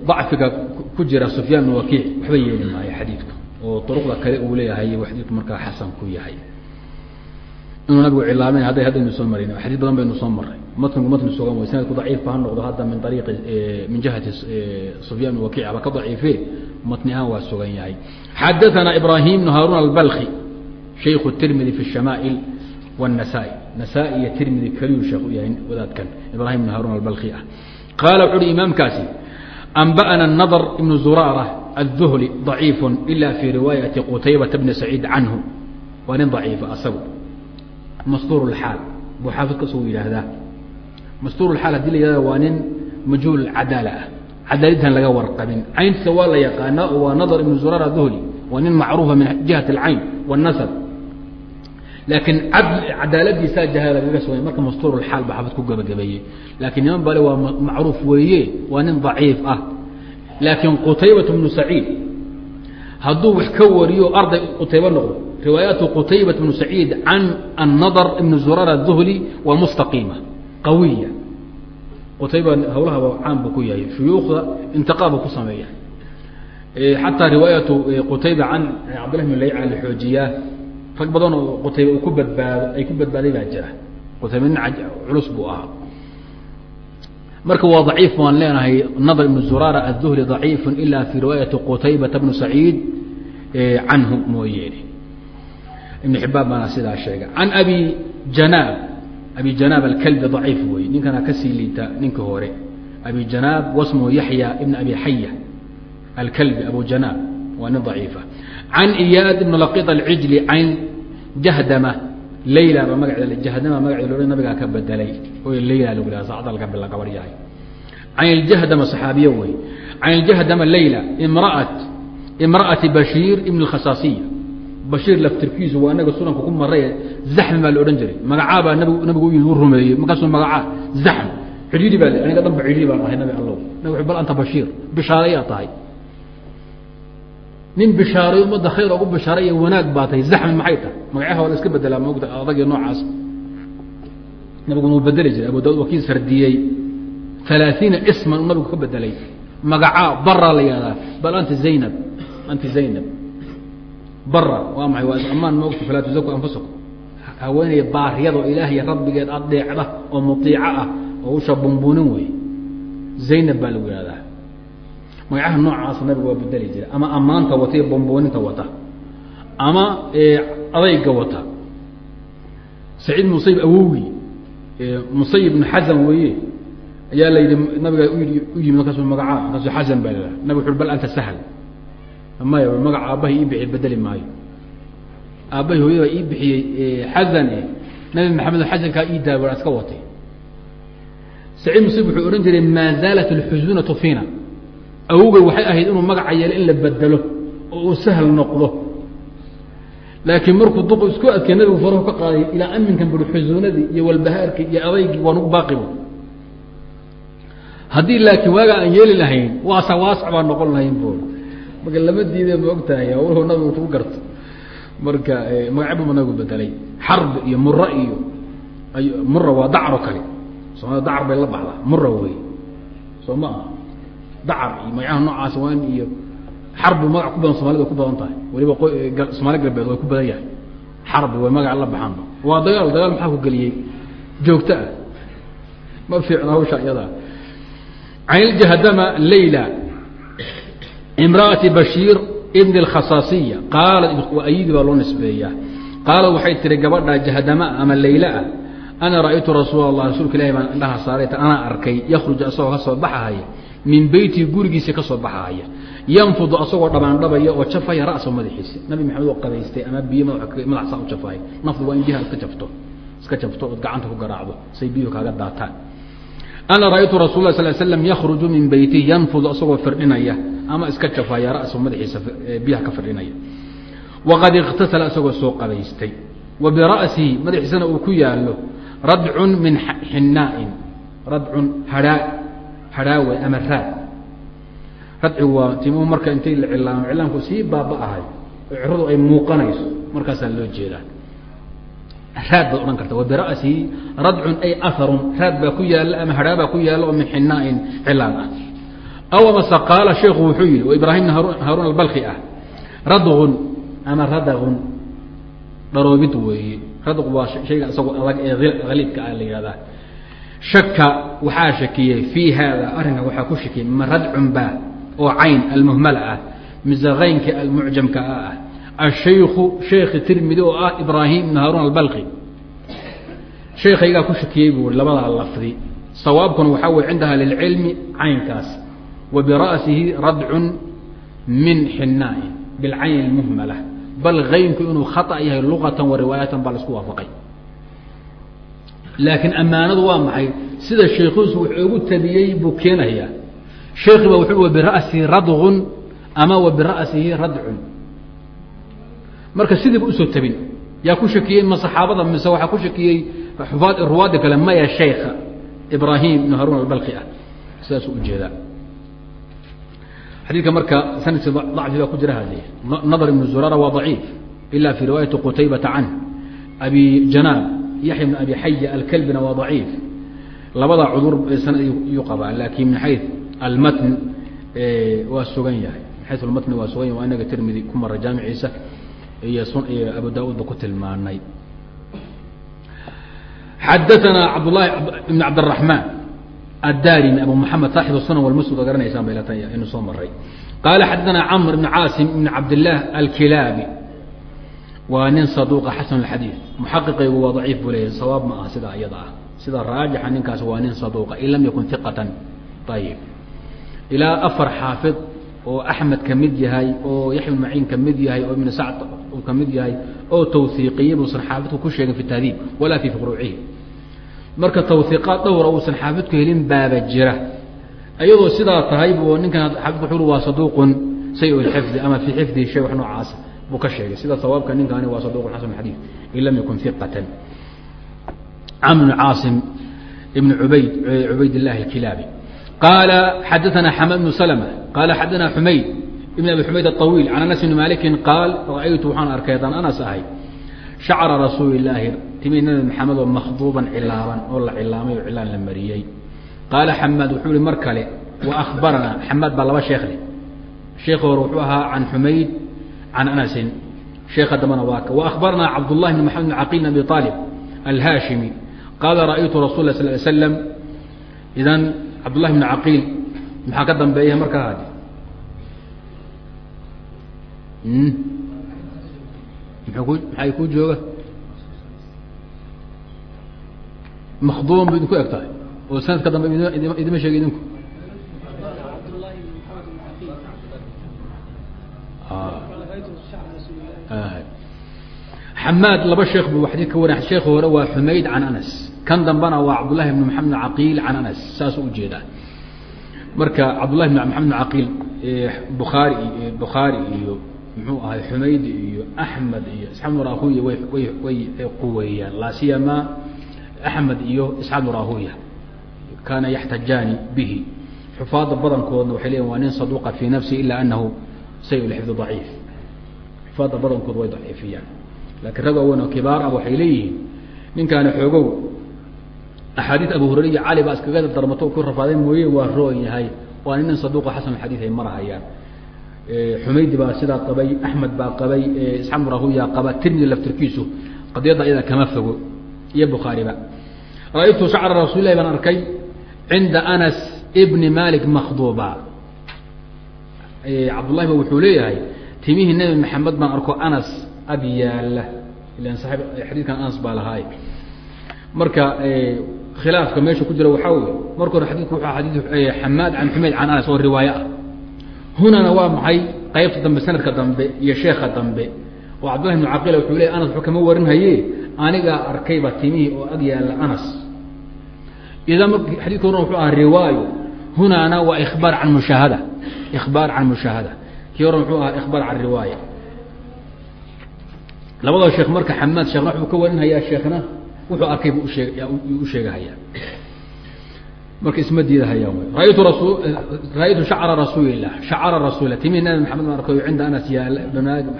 Dacfiga ku jira sufyaan bn wakiic waxba yeeli maayo xadiidku oo duruqda kale uu leeyahay adiidku markaa xasan ku yahay inuu nabigu cilaameen hadday haddaynu soo marin xadiid badan baynu soo maray matnigu matni sugan wey sanadku daciifba ha noqdo hadda min ariiqi min jihati sufyan bn wakiic aba ka daciife matni ahaan waa sugan yahay xadaثana ibrahim bn haarun albalki shayku tirmidi fi الshamaa'il والنسائي نسائي iyo تrmdي keliyu sheekh u yahay wadaadkan ibrahim بن haruن البلkي ah qاala وxu uhi imaamkaasi أنbأna النضر بن زurاaرة الذhلي ضaعيiف إlا في riواaيaةi qتayبة بن سعيid canه waa nin ضaciifa asagu mastuur الxaal buu xaafid kasoo yidhaahdaa mastuur الxaal hadii la yihahda waa nin majhuul cadaalة ah cadaaladtan laga warqabin cayntiisa waa la yaqaanaa oo waa نضر بن زurاaرة الذhلي waa nin macruufa min جihaة الcayn والنسب laakiin cadaaladiisaa jahaala kaga sugay marka mastuurulxaal ba xafid ku gabagabeeyey laakiin niman bale waa macruuf weeye waa nin daciif ah laakiin qutaybat bnu saciid hadduu wax ka wariyo arday qutayba noqdo riwaayaatu qutaybat bnu saciid can annadr ibni zurar aلduhli waa mustaqiima qawiya qutayba hawlahaba caan bu ku yahay shuyuukhda intiqaaba ku sameeya xataa riwaayatu qutayba can cabdillah bn layca la xoojiyaa rag badan oo qutayba uu ku badbaado ay ku badbaaday baa jira qutayba nin culus buu ahaa marka waa daciif baan leenahay nadr ibn zurara aلduhli ضaciifu ila fi riwaayati qutaybata bnu saciid canhu mooyeene ibn xibbaan baana sidaa sheegay. An abi janaab abi janaab alkalbi daciif wey ninkana ka sii liita ninka hore. Abi janaab wasmuhu yaxya ibn abi xaya alkalbi abu janaab. Waa nin daciifa. Can iyaad ibn laqid alcijli can jahdama layla ba magaceeda jahdama magaceed loha nabigaa ka bedelay. Oo layla lagu laha sacdalka bila gabar yahay. Can iljahdama saxaabiyo wey can iljahdama layla imraat imra'ati bashiir ibn اlkhasaasiya bashiir laftirkiisu waa inaga sunanka ku maray zaxmi baa la odhan jiray. Magacaabaa nabigu u rumeeyey. Markaasuu magacaa zaxm. Cidhiidhi baa aniga dhanba cidhiidhi baan ahay nabi allow nabig bal anta bashiir bishaarayaa tahay. Nin bishaaray ummadda khayr ogu bishaaray wanaag baa tahay. Zaxmi maxay tahay? Magacaha waa la iska bedelaa moogta adag iyo noocaas. Nabiguna uu bedeli jiray. Abu daud waa kii sardiyey alaaiina isman uu nabigu ka bedelay magacaa bara la yihahdaa bal anti zaynab anti zaynab bara waa maxay? Waa is-amaan moogta falaa tuzaku anfusakum. Haweeney baariyada oo ilaahiy rabbigeed adeecda oo mutiico ah oo usha bumbuunin wey zaynab baa lagu yihahdaa magacaha noocaas nabiga waa bedeli jira ama ammaanta wata iyo bombooninta wata. Ama adayga wata. Saciid musayib awowgii musayib bnu xasan weeye ayaa la yidhi nabiga u yimi markaasu magacaa markaasu xasan baa la nabig wuxu bal anta sahl maya magaca aabbahay ii bixiy bedeli maayo. Aabbahay hooyada ii bixiyey xasane nabi maxamed xasankaa ii daaba iska watay. Saciid musayib wuxuu odhan jiray maa zaalat alxusunatu fiina awogey waxay ahayd inuu magaca yeelo in la bedelo oo uu sahal noqdo. Laakiin markuu duqu isku adkay nabigu farahu ka qaaday ilaa aminkan buri xusuunadii iyo walbahaarkii iyo adaygii waa nugu baaqibo haddii laakiin waaga aan yeeli lahayn waasa waasac baan noqon lahayn bu marka lama diide ma og tahay hawluhu nabigu kugu garto marka magacbu nabigu bedelay. Xarb iyo mura iyo mura waa dacro kale. Soomaalida dacar bay la baxdaa mura wey soo ma aha. Dacar iyo magacaha noocaas waan iyo xarbi magac ku badan somalida ku badan tahay. Waliba somaali galbeed way ku badan yahay. Xarbi way magaca la baxaanba. Waa dagaal dagaal maxaa ku geliyey? Joogto ah. Ma fiicna hawsha iyadaa. Can iljahdama layla imra'ati bashiir ibn اlkhasaasiya qaalat ayidi baa loo nisbeeyaa. Qaalad waxay tihi gabadha jahdama ama layla ah ana ra'aytu rasuul allah rasuulka ilahi baan indhaha saaray anaa arkay yakhruj asagoo ka soo baxahaya min beytii gurigiisa ka soo baxahaya yanfudu asagoo dhabaandhabaya oo jafaya ra'sa madaxiisa. Nabi maxamed oo qabaystay ama biyo madaxsaa u jafaya nafdu waa in biyaha iska jafto iska jafto ood gacanta ku garaacdo say biyuhu kaaga daataan ana ra'aytu rasul la sal slam yakhruju min beytihi yanfudu asagoo firdhinaya ama iska jafaya ra'sa madaxiisa biyaha ka firdhinaya waqad ikhtasala asagoo soo qabaystay wa bira'sihi madaxiisana uu ku yaalo radcun min xinaa'in radcun hadhaa hadhaawe ama raad radcigu waa timuhu marka intay la cilaamo cilaamku sii baaba-ahay oo ciradu ay muuqanayso markaasaa loo jeedaa raad baad odhan karta wa bira'sihi radcun ay aharun raad baa ku yaalla ama hadhaa baa ku yaalla oo min xinaa'in cilaan ah. Aw amase qaala sheekhu wuxuu yihi oo ibraahimna haaruun albalki ah radgun ama radagun dharoobid weeye radq waa shayga isagoo adag ee haliidka ah la yihahdaa shaka waxaa shakiyey fii haada arrinka waxaa ku shakiyey ma radcun ba oo cayn almuhmala ah mise kaynka almucjamka a ah ashayku sheekhi tirmidi oo ah ibraahim ibn haaruun albalqi sheekaygaa ku shakiyey buu i labadaa lafdi sawaabkuna waxaa weye cinda ahli caynkaas wa bira'sihi radcun min xinaain bilcayn almuhmala bal kaynku inuu khata yahay luqatan wa riwaayatan baa la isku waafaqay laakiin ammaanadu waa maxay sida sheekhiisu wuxuu ugu tabiyey buu keenayaa sheekhiba wuxuu bira'sihi radgun ama wa bira'sihi radcun marka sidiiba u soo tabin. Yaa ku shakiyey ma saxaabada mise waxaa ku shakiyey xufaad ruwaadda kale maya sheekha ibraahim ibn haruun albalqi ah. Sidaasuu u jeedaa xadiidka marka sanadki dacfi baa ku jira hadi nadr ibn zurara waa ضaciif ila fi riwaayati qutaybata canh abi janaab yaxya bn abi xaya alkalbina waa ضaciif labada cudur sanad yuu qabaa laakin min xay almatn waa sugan yahay. Min xayu almatn waa sugan yahay waa inaga tirmidi ku mara jaamiciisa iyo iyo abu daauud ba ku tilmaanay xadaثna cabdlahi ibn cabdالرaحman الdarimi abu mحamed saaxib الsunan wاlmusd oo garanaysaan bay latay inu soo maray qaala xadaثna cmr ibn caasim ibn cabdالlah alkilaabi waa nin saduqa xasan اxadiiث muxaqiqaygu waa daciif buu leeyahy sawaab ma aha sida iyada ah sida raajixa ninkaas waa nin saduqa in lam yakun iqatan ayib ilaa afar xaafid oo axmed ka mid yahay oo yaxya bn maciin ka mid yahay oo ibn sacd uu ka mid yahay oo twiiqiyey buusan xaafidku ku sheegin fi tahdiib walaa fii furuucihi marka twiiqaad dhowra uusan xaafidku helin baaba jira iyadoo sidaa tahay buu ninkan xaafidku u waa saduuqun sayu xifdi ama fii xifdihi shay wax noocaasa buu ka sheegay. Sida sawaabka ninkaani waa saduuqun xasan xadiid in lam yakun iqatan camr bn caasim ibn ubayd cubayd اllahi اkilaabi qaala xadaana xamad bnu slma qaala xadaana xumayd ibn abi xumayd aلطawiil can anas bni maliki qaal ra'aytu waxaan arkay daan anas ahay shacra rasuuli illaahi timi nabi maxamed oo makhduuban cilaaban oo la cilaamay oo cilaan la mariyey. Qaala xamaad wuxuu ihi mar kale wa akhbaranaa xamaad baa laba sheekh leh. Sheekhi hore wuxuu ahaa can xumayd can anasin. Sheekha dambana waa ka wa akhbaranaa cabdullahi bn maxamed bn caqiil bn abi aalib alhaashimi. Qaala ra'aytu rasul lah sal slam idan cabdullahi bn caqiil maxaa ka dambeeya markaa maxay ku jooga? Makduum bu idinku eg tahay. Oo sanadka dambe idima sheegay idinku. Xamaad laba sheekh buu xadii ka wariy sheekhi hore waa xumayd can anas. Kan dambena waa cabdullahi bn maxamed bn caqiil can anas. Saasuu u jeedaa marka cabdullahi bn maxamed bn caqiil bukhaari bukhaari iyo muxuu ahay xumaydi iyo axmed iyo isxaaq bn rahuya way way quweeyaan. Laa siyama axmed iyo isxaaq bn rahuya kaana yaxtajaani bihi. Xufaada badankoodna waxay leeyihiin waa nin saduuqa fii nafsi ila anahu say lxifdi daciif. Xufaada badankood way daciifiyaan. Laakiin rag waaweyn oo kibaar ah waxay leeyihiin ninkaani xoogow axaadiid abu hurayra iyo cali baa iskaga darmato ku rafaaday mooye waa roon yahay waa nin saduuqa xasan xadiid ay marahayaan xumaydi baa sidaa qabay axmed baa qabay bn rahuya qaba tirmidi laftirkiisu qadiyadda ayada kama fogo iyo bukhaariba ra'aytu shacra rasuulilahi baan arkay cinda anas bni malik makhduuba. Cabdullahi ba wuxuu leeyahay timihii nebi maxamed baan arko anas ag yaalla ilan saib xadiidkan anas baa lahaay. Marka khilaafka meesha ku jira waxaa wey marka hore xadidku xadii xamaad can xumayd can anas oo riwaaye ah hunana waa maxay qaybta dambe sanadka dambe iyo sheeka dambe. Oo cabdullahi bnu caqila wuxuu leey anas wuxuu kama warinhaye anigaa arkayba timihii oo ag yaalla anas. Idan mark xadidka horena wuxuu ahaa riwaayo hunaana waa ikhbaar can mushaahada ikhbaar can mushaahada. Kii hore wuxuu ahaa ikhbaar can riwaaya. Labadoo sheekh marka xamaad sheekhna wuxuu ka warinhayaa sheekhna wuxuu arkay bu ushee u sheegahayaa marka isma raaytu rasu ra-ytu shacra rasuulilah shacra rasuulilah timihii nabi maxamed baan arkayo cinda anas yaal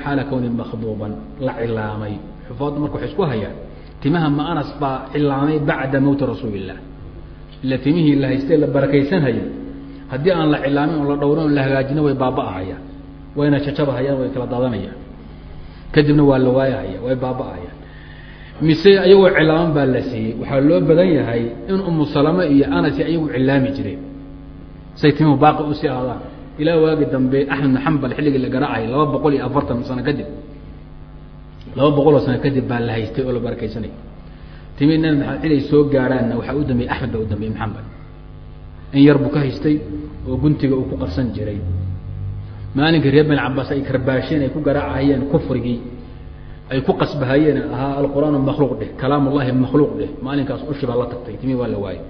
xaala kowni makhduuban? La cilaamay xufaaddu marka waxay isku hayaan timaha ma anas baa cilaamay bacda mowti rasuulilah ila timihii la haystee la barakaysanhayay haddii aan la cilaamin oo la dhowrin o la hagaajina way baaba'ahayaan. Wayna jajabahayaan way kala daadanayaan kadibna waa la waayahaya way baaba'ahayaan mise iyagoo cilaaman baa la siiyey. Waxaa loo badan yahay in umu salame iyo anas ayagu cilaami jireen say timuhu baaqi u sii aadaan. Ilaa waagi dambe axmed bn xambal xilligii la garaacayay laba boqol iyo afartan sano kadib. Laba boqoloo sano kadib baa la haystay oo la barakaysanay timii nabi soo gaadhaanna waxaa u dambeeyey axmed baa u dambeeyey maxamed in yar buu ka haystay oo guntiga uu ku qarsan jiray. Maalinkii reer bani cabaas ay karbaasheen ay ku garaacahayeen kufrigii ay ku qasbahayeen ahaa alqur'aan makhluuq dheh kalaam ullahi makhluuq dheh maalinkaas ushi baa la tagtay timi waa la waayey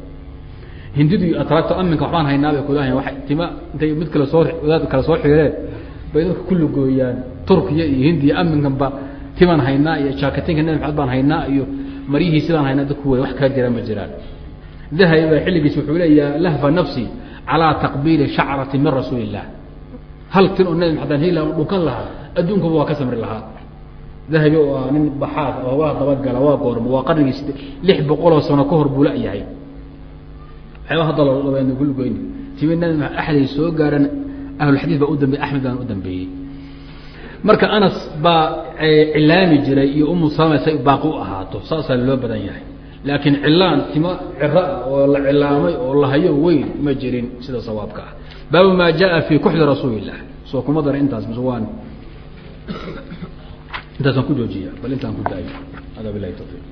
hindidu atraagto aminka waxbaan haynaabay kudahayn waay tima intay mid kale soo wadaad kale soo xireen bay dadka kulli gooyaan. Turkiya iyo hindiya aminkanba timaan haynaa iyo jakatinka nabi maxamed baan haynaa iyo maryihii sidaan haynaa dadku wey wax kaa jira ma jiraan. Dahabi baa xilligiis wuxuu leeyaha lahfa nafsi calaa taqbiili shacrati min rasuuli illah hal tin oo nabi maxamed hila dhukan lahaa adduunkaba waa ka samri lahaa dahabi oo ah nin baxaas oo waa dabagala waa goormo waa qarnigii lix boqoloo sano ka hor buu la-yahay waxyaaba hadda lodhabeena kulgoyni timi nabi maxamed axday soo gaarhan ahlulxadiid baa u dambeeyey axmed baan u dambeeyey. Marka anas baa cilaami jiray iyo umu salama say baaqi u ahaato saasaa loo badan yahay. Laakiin cilaan timo ciro ah oo la cilaamay oo la hayo weyn ma jirin sida sawaabka ah. Baabu maa jaa fi kuxli rasuuli illah soo kuma dara intaas mise waan intaasaan ku joojiya bal intaan ku daayo. Hada bilahi tawfiiq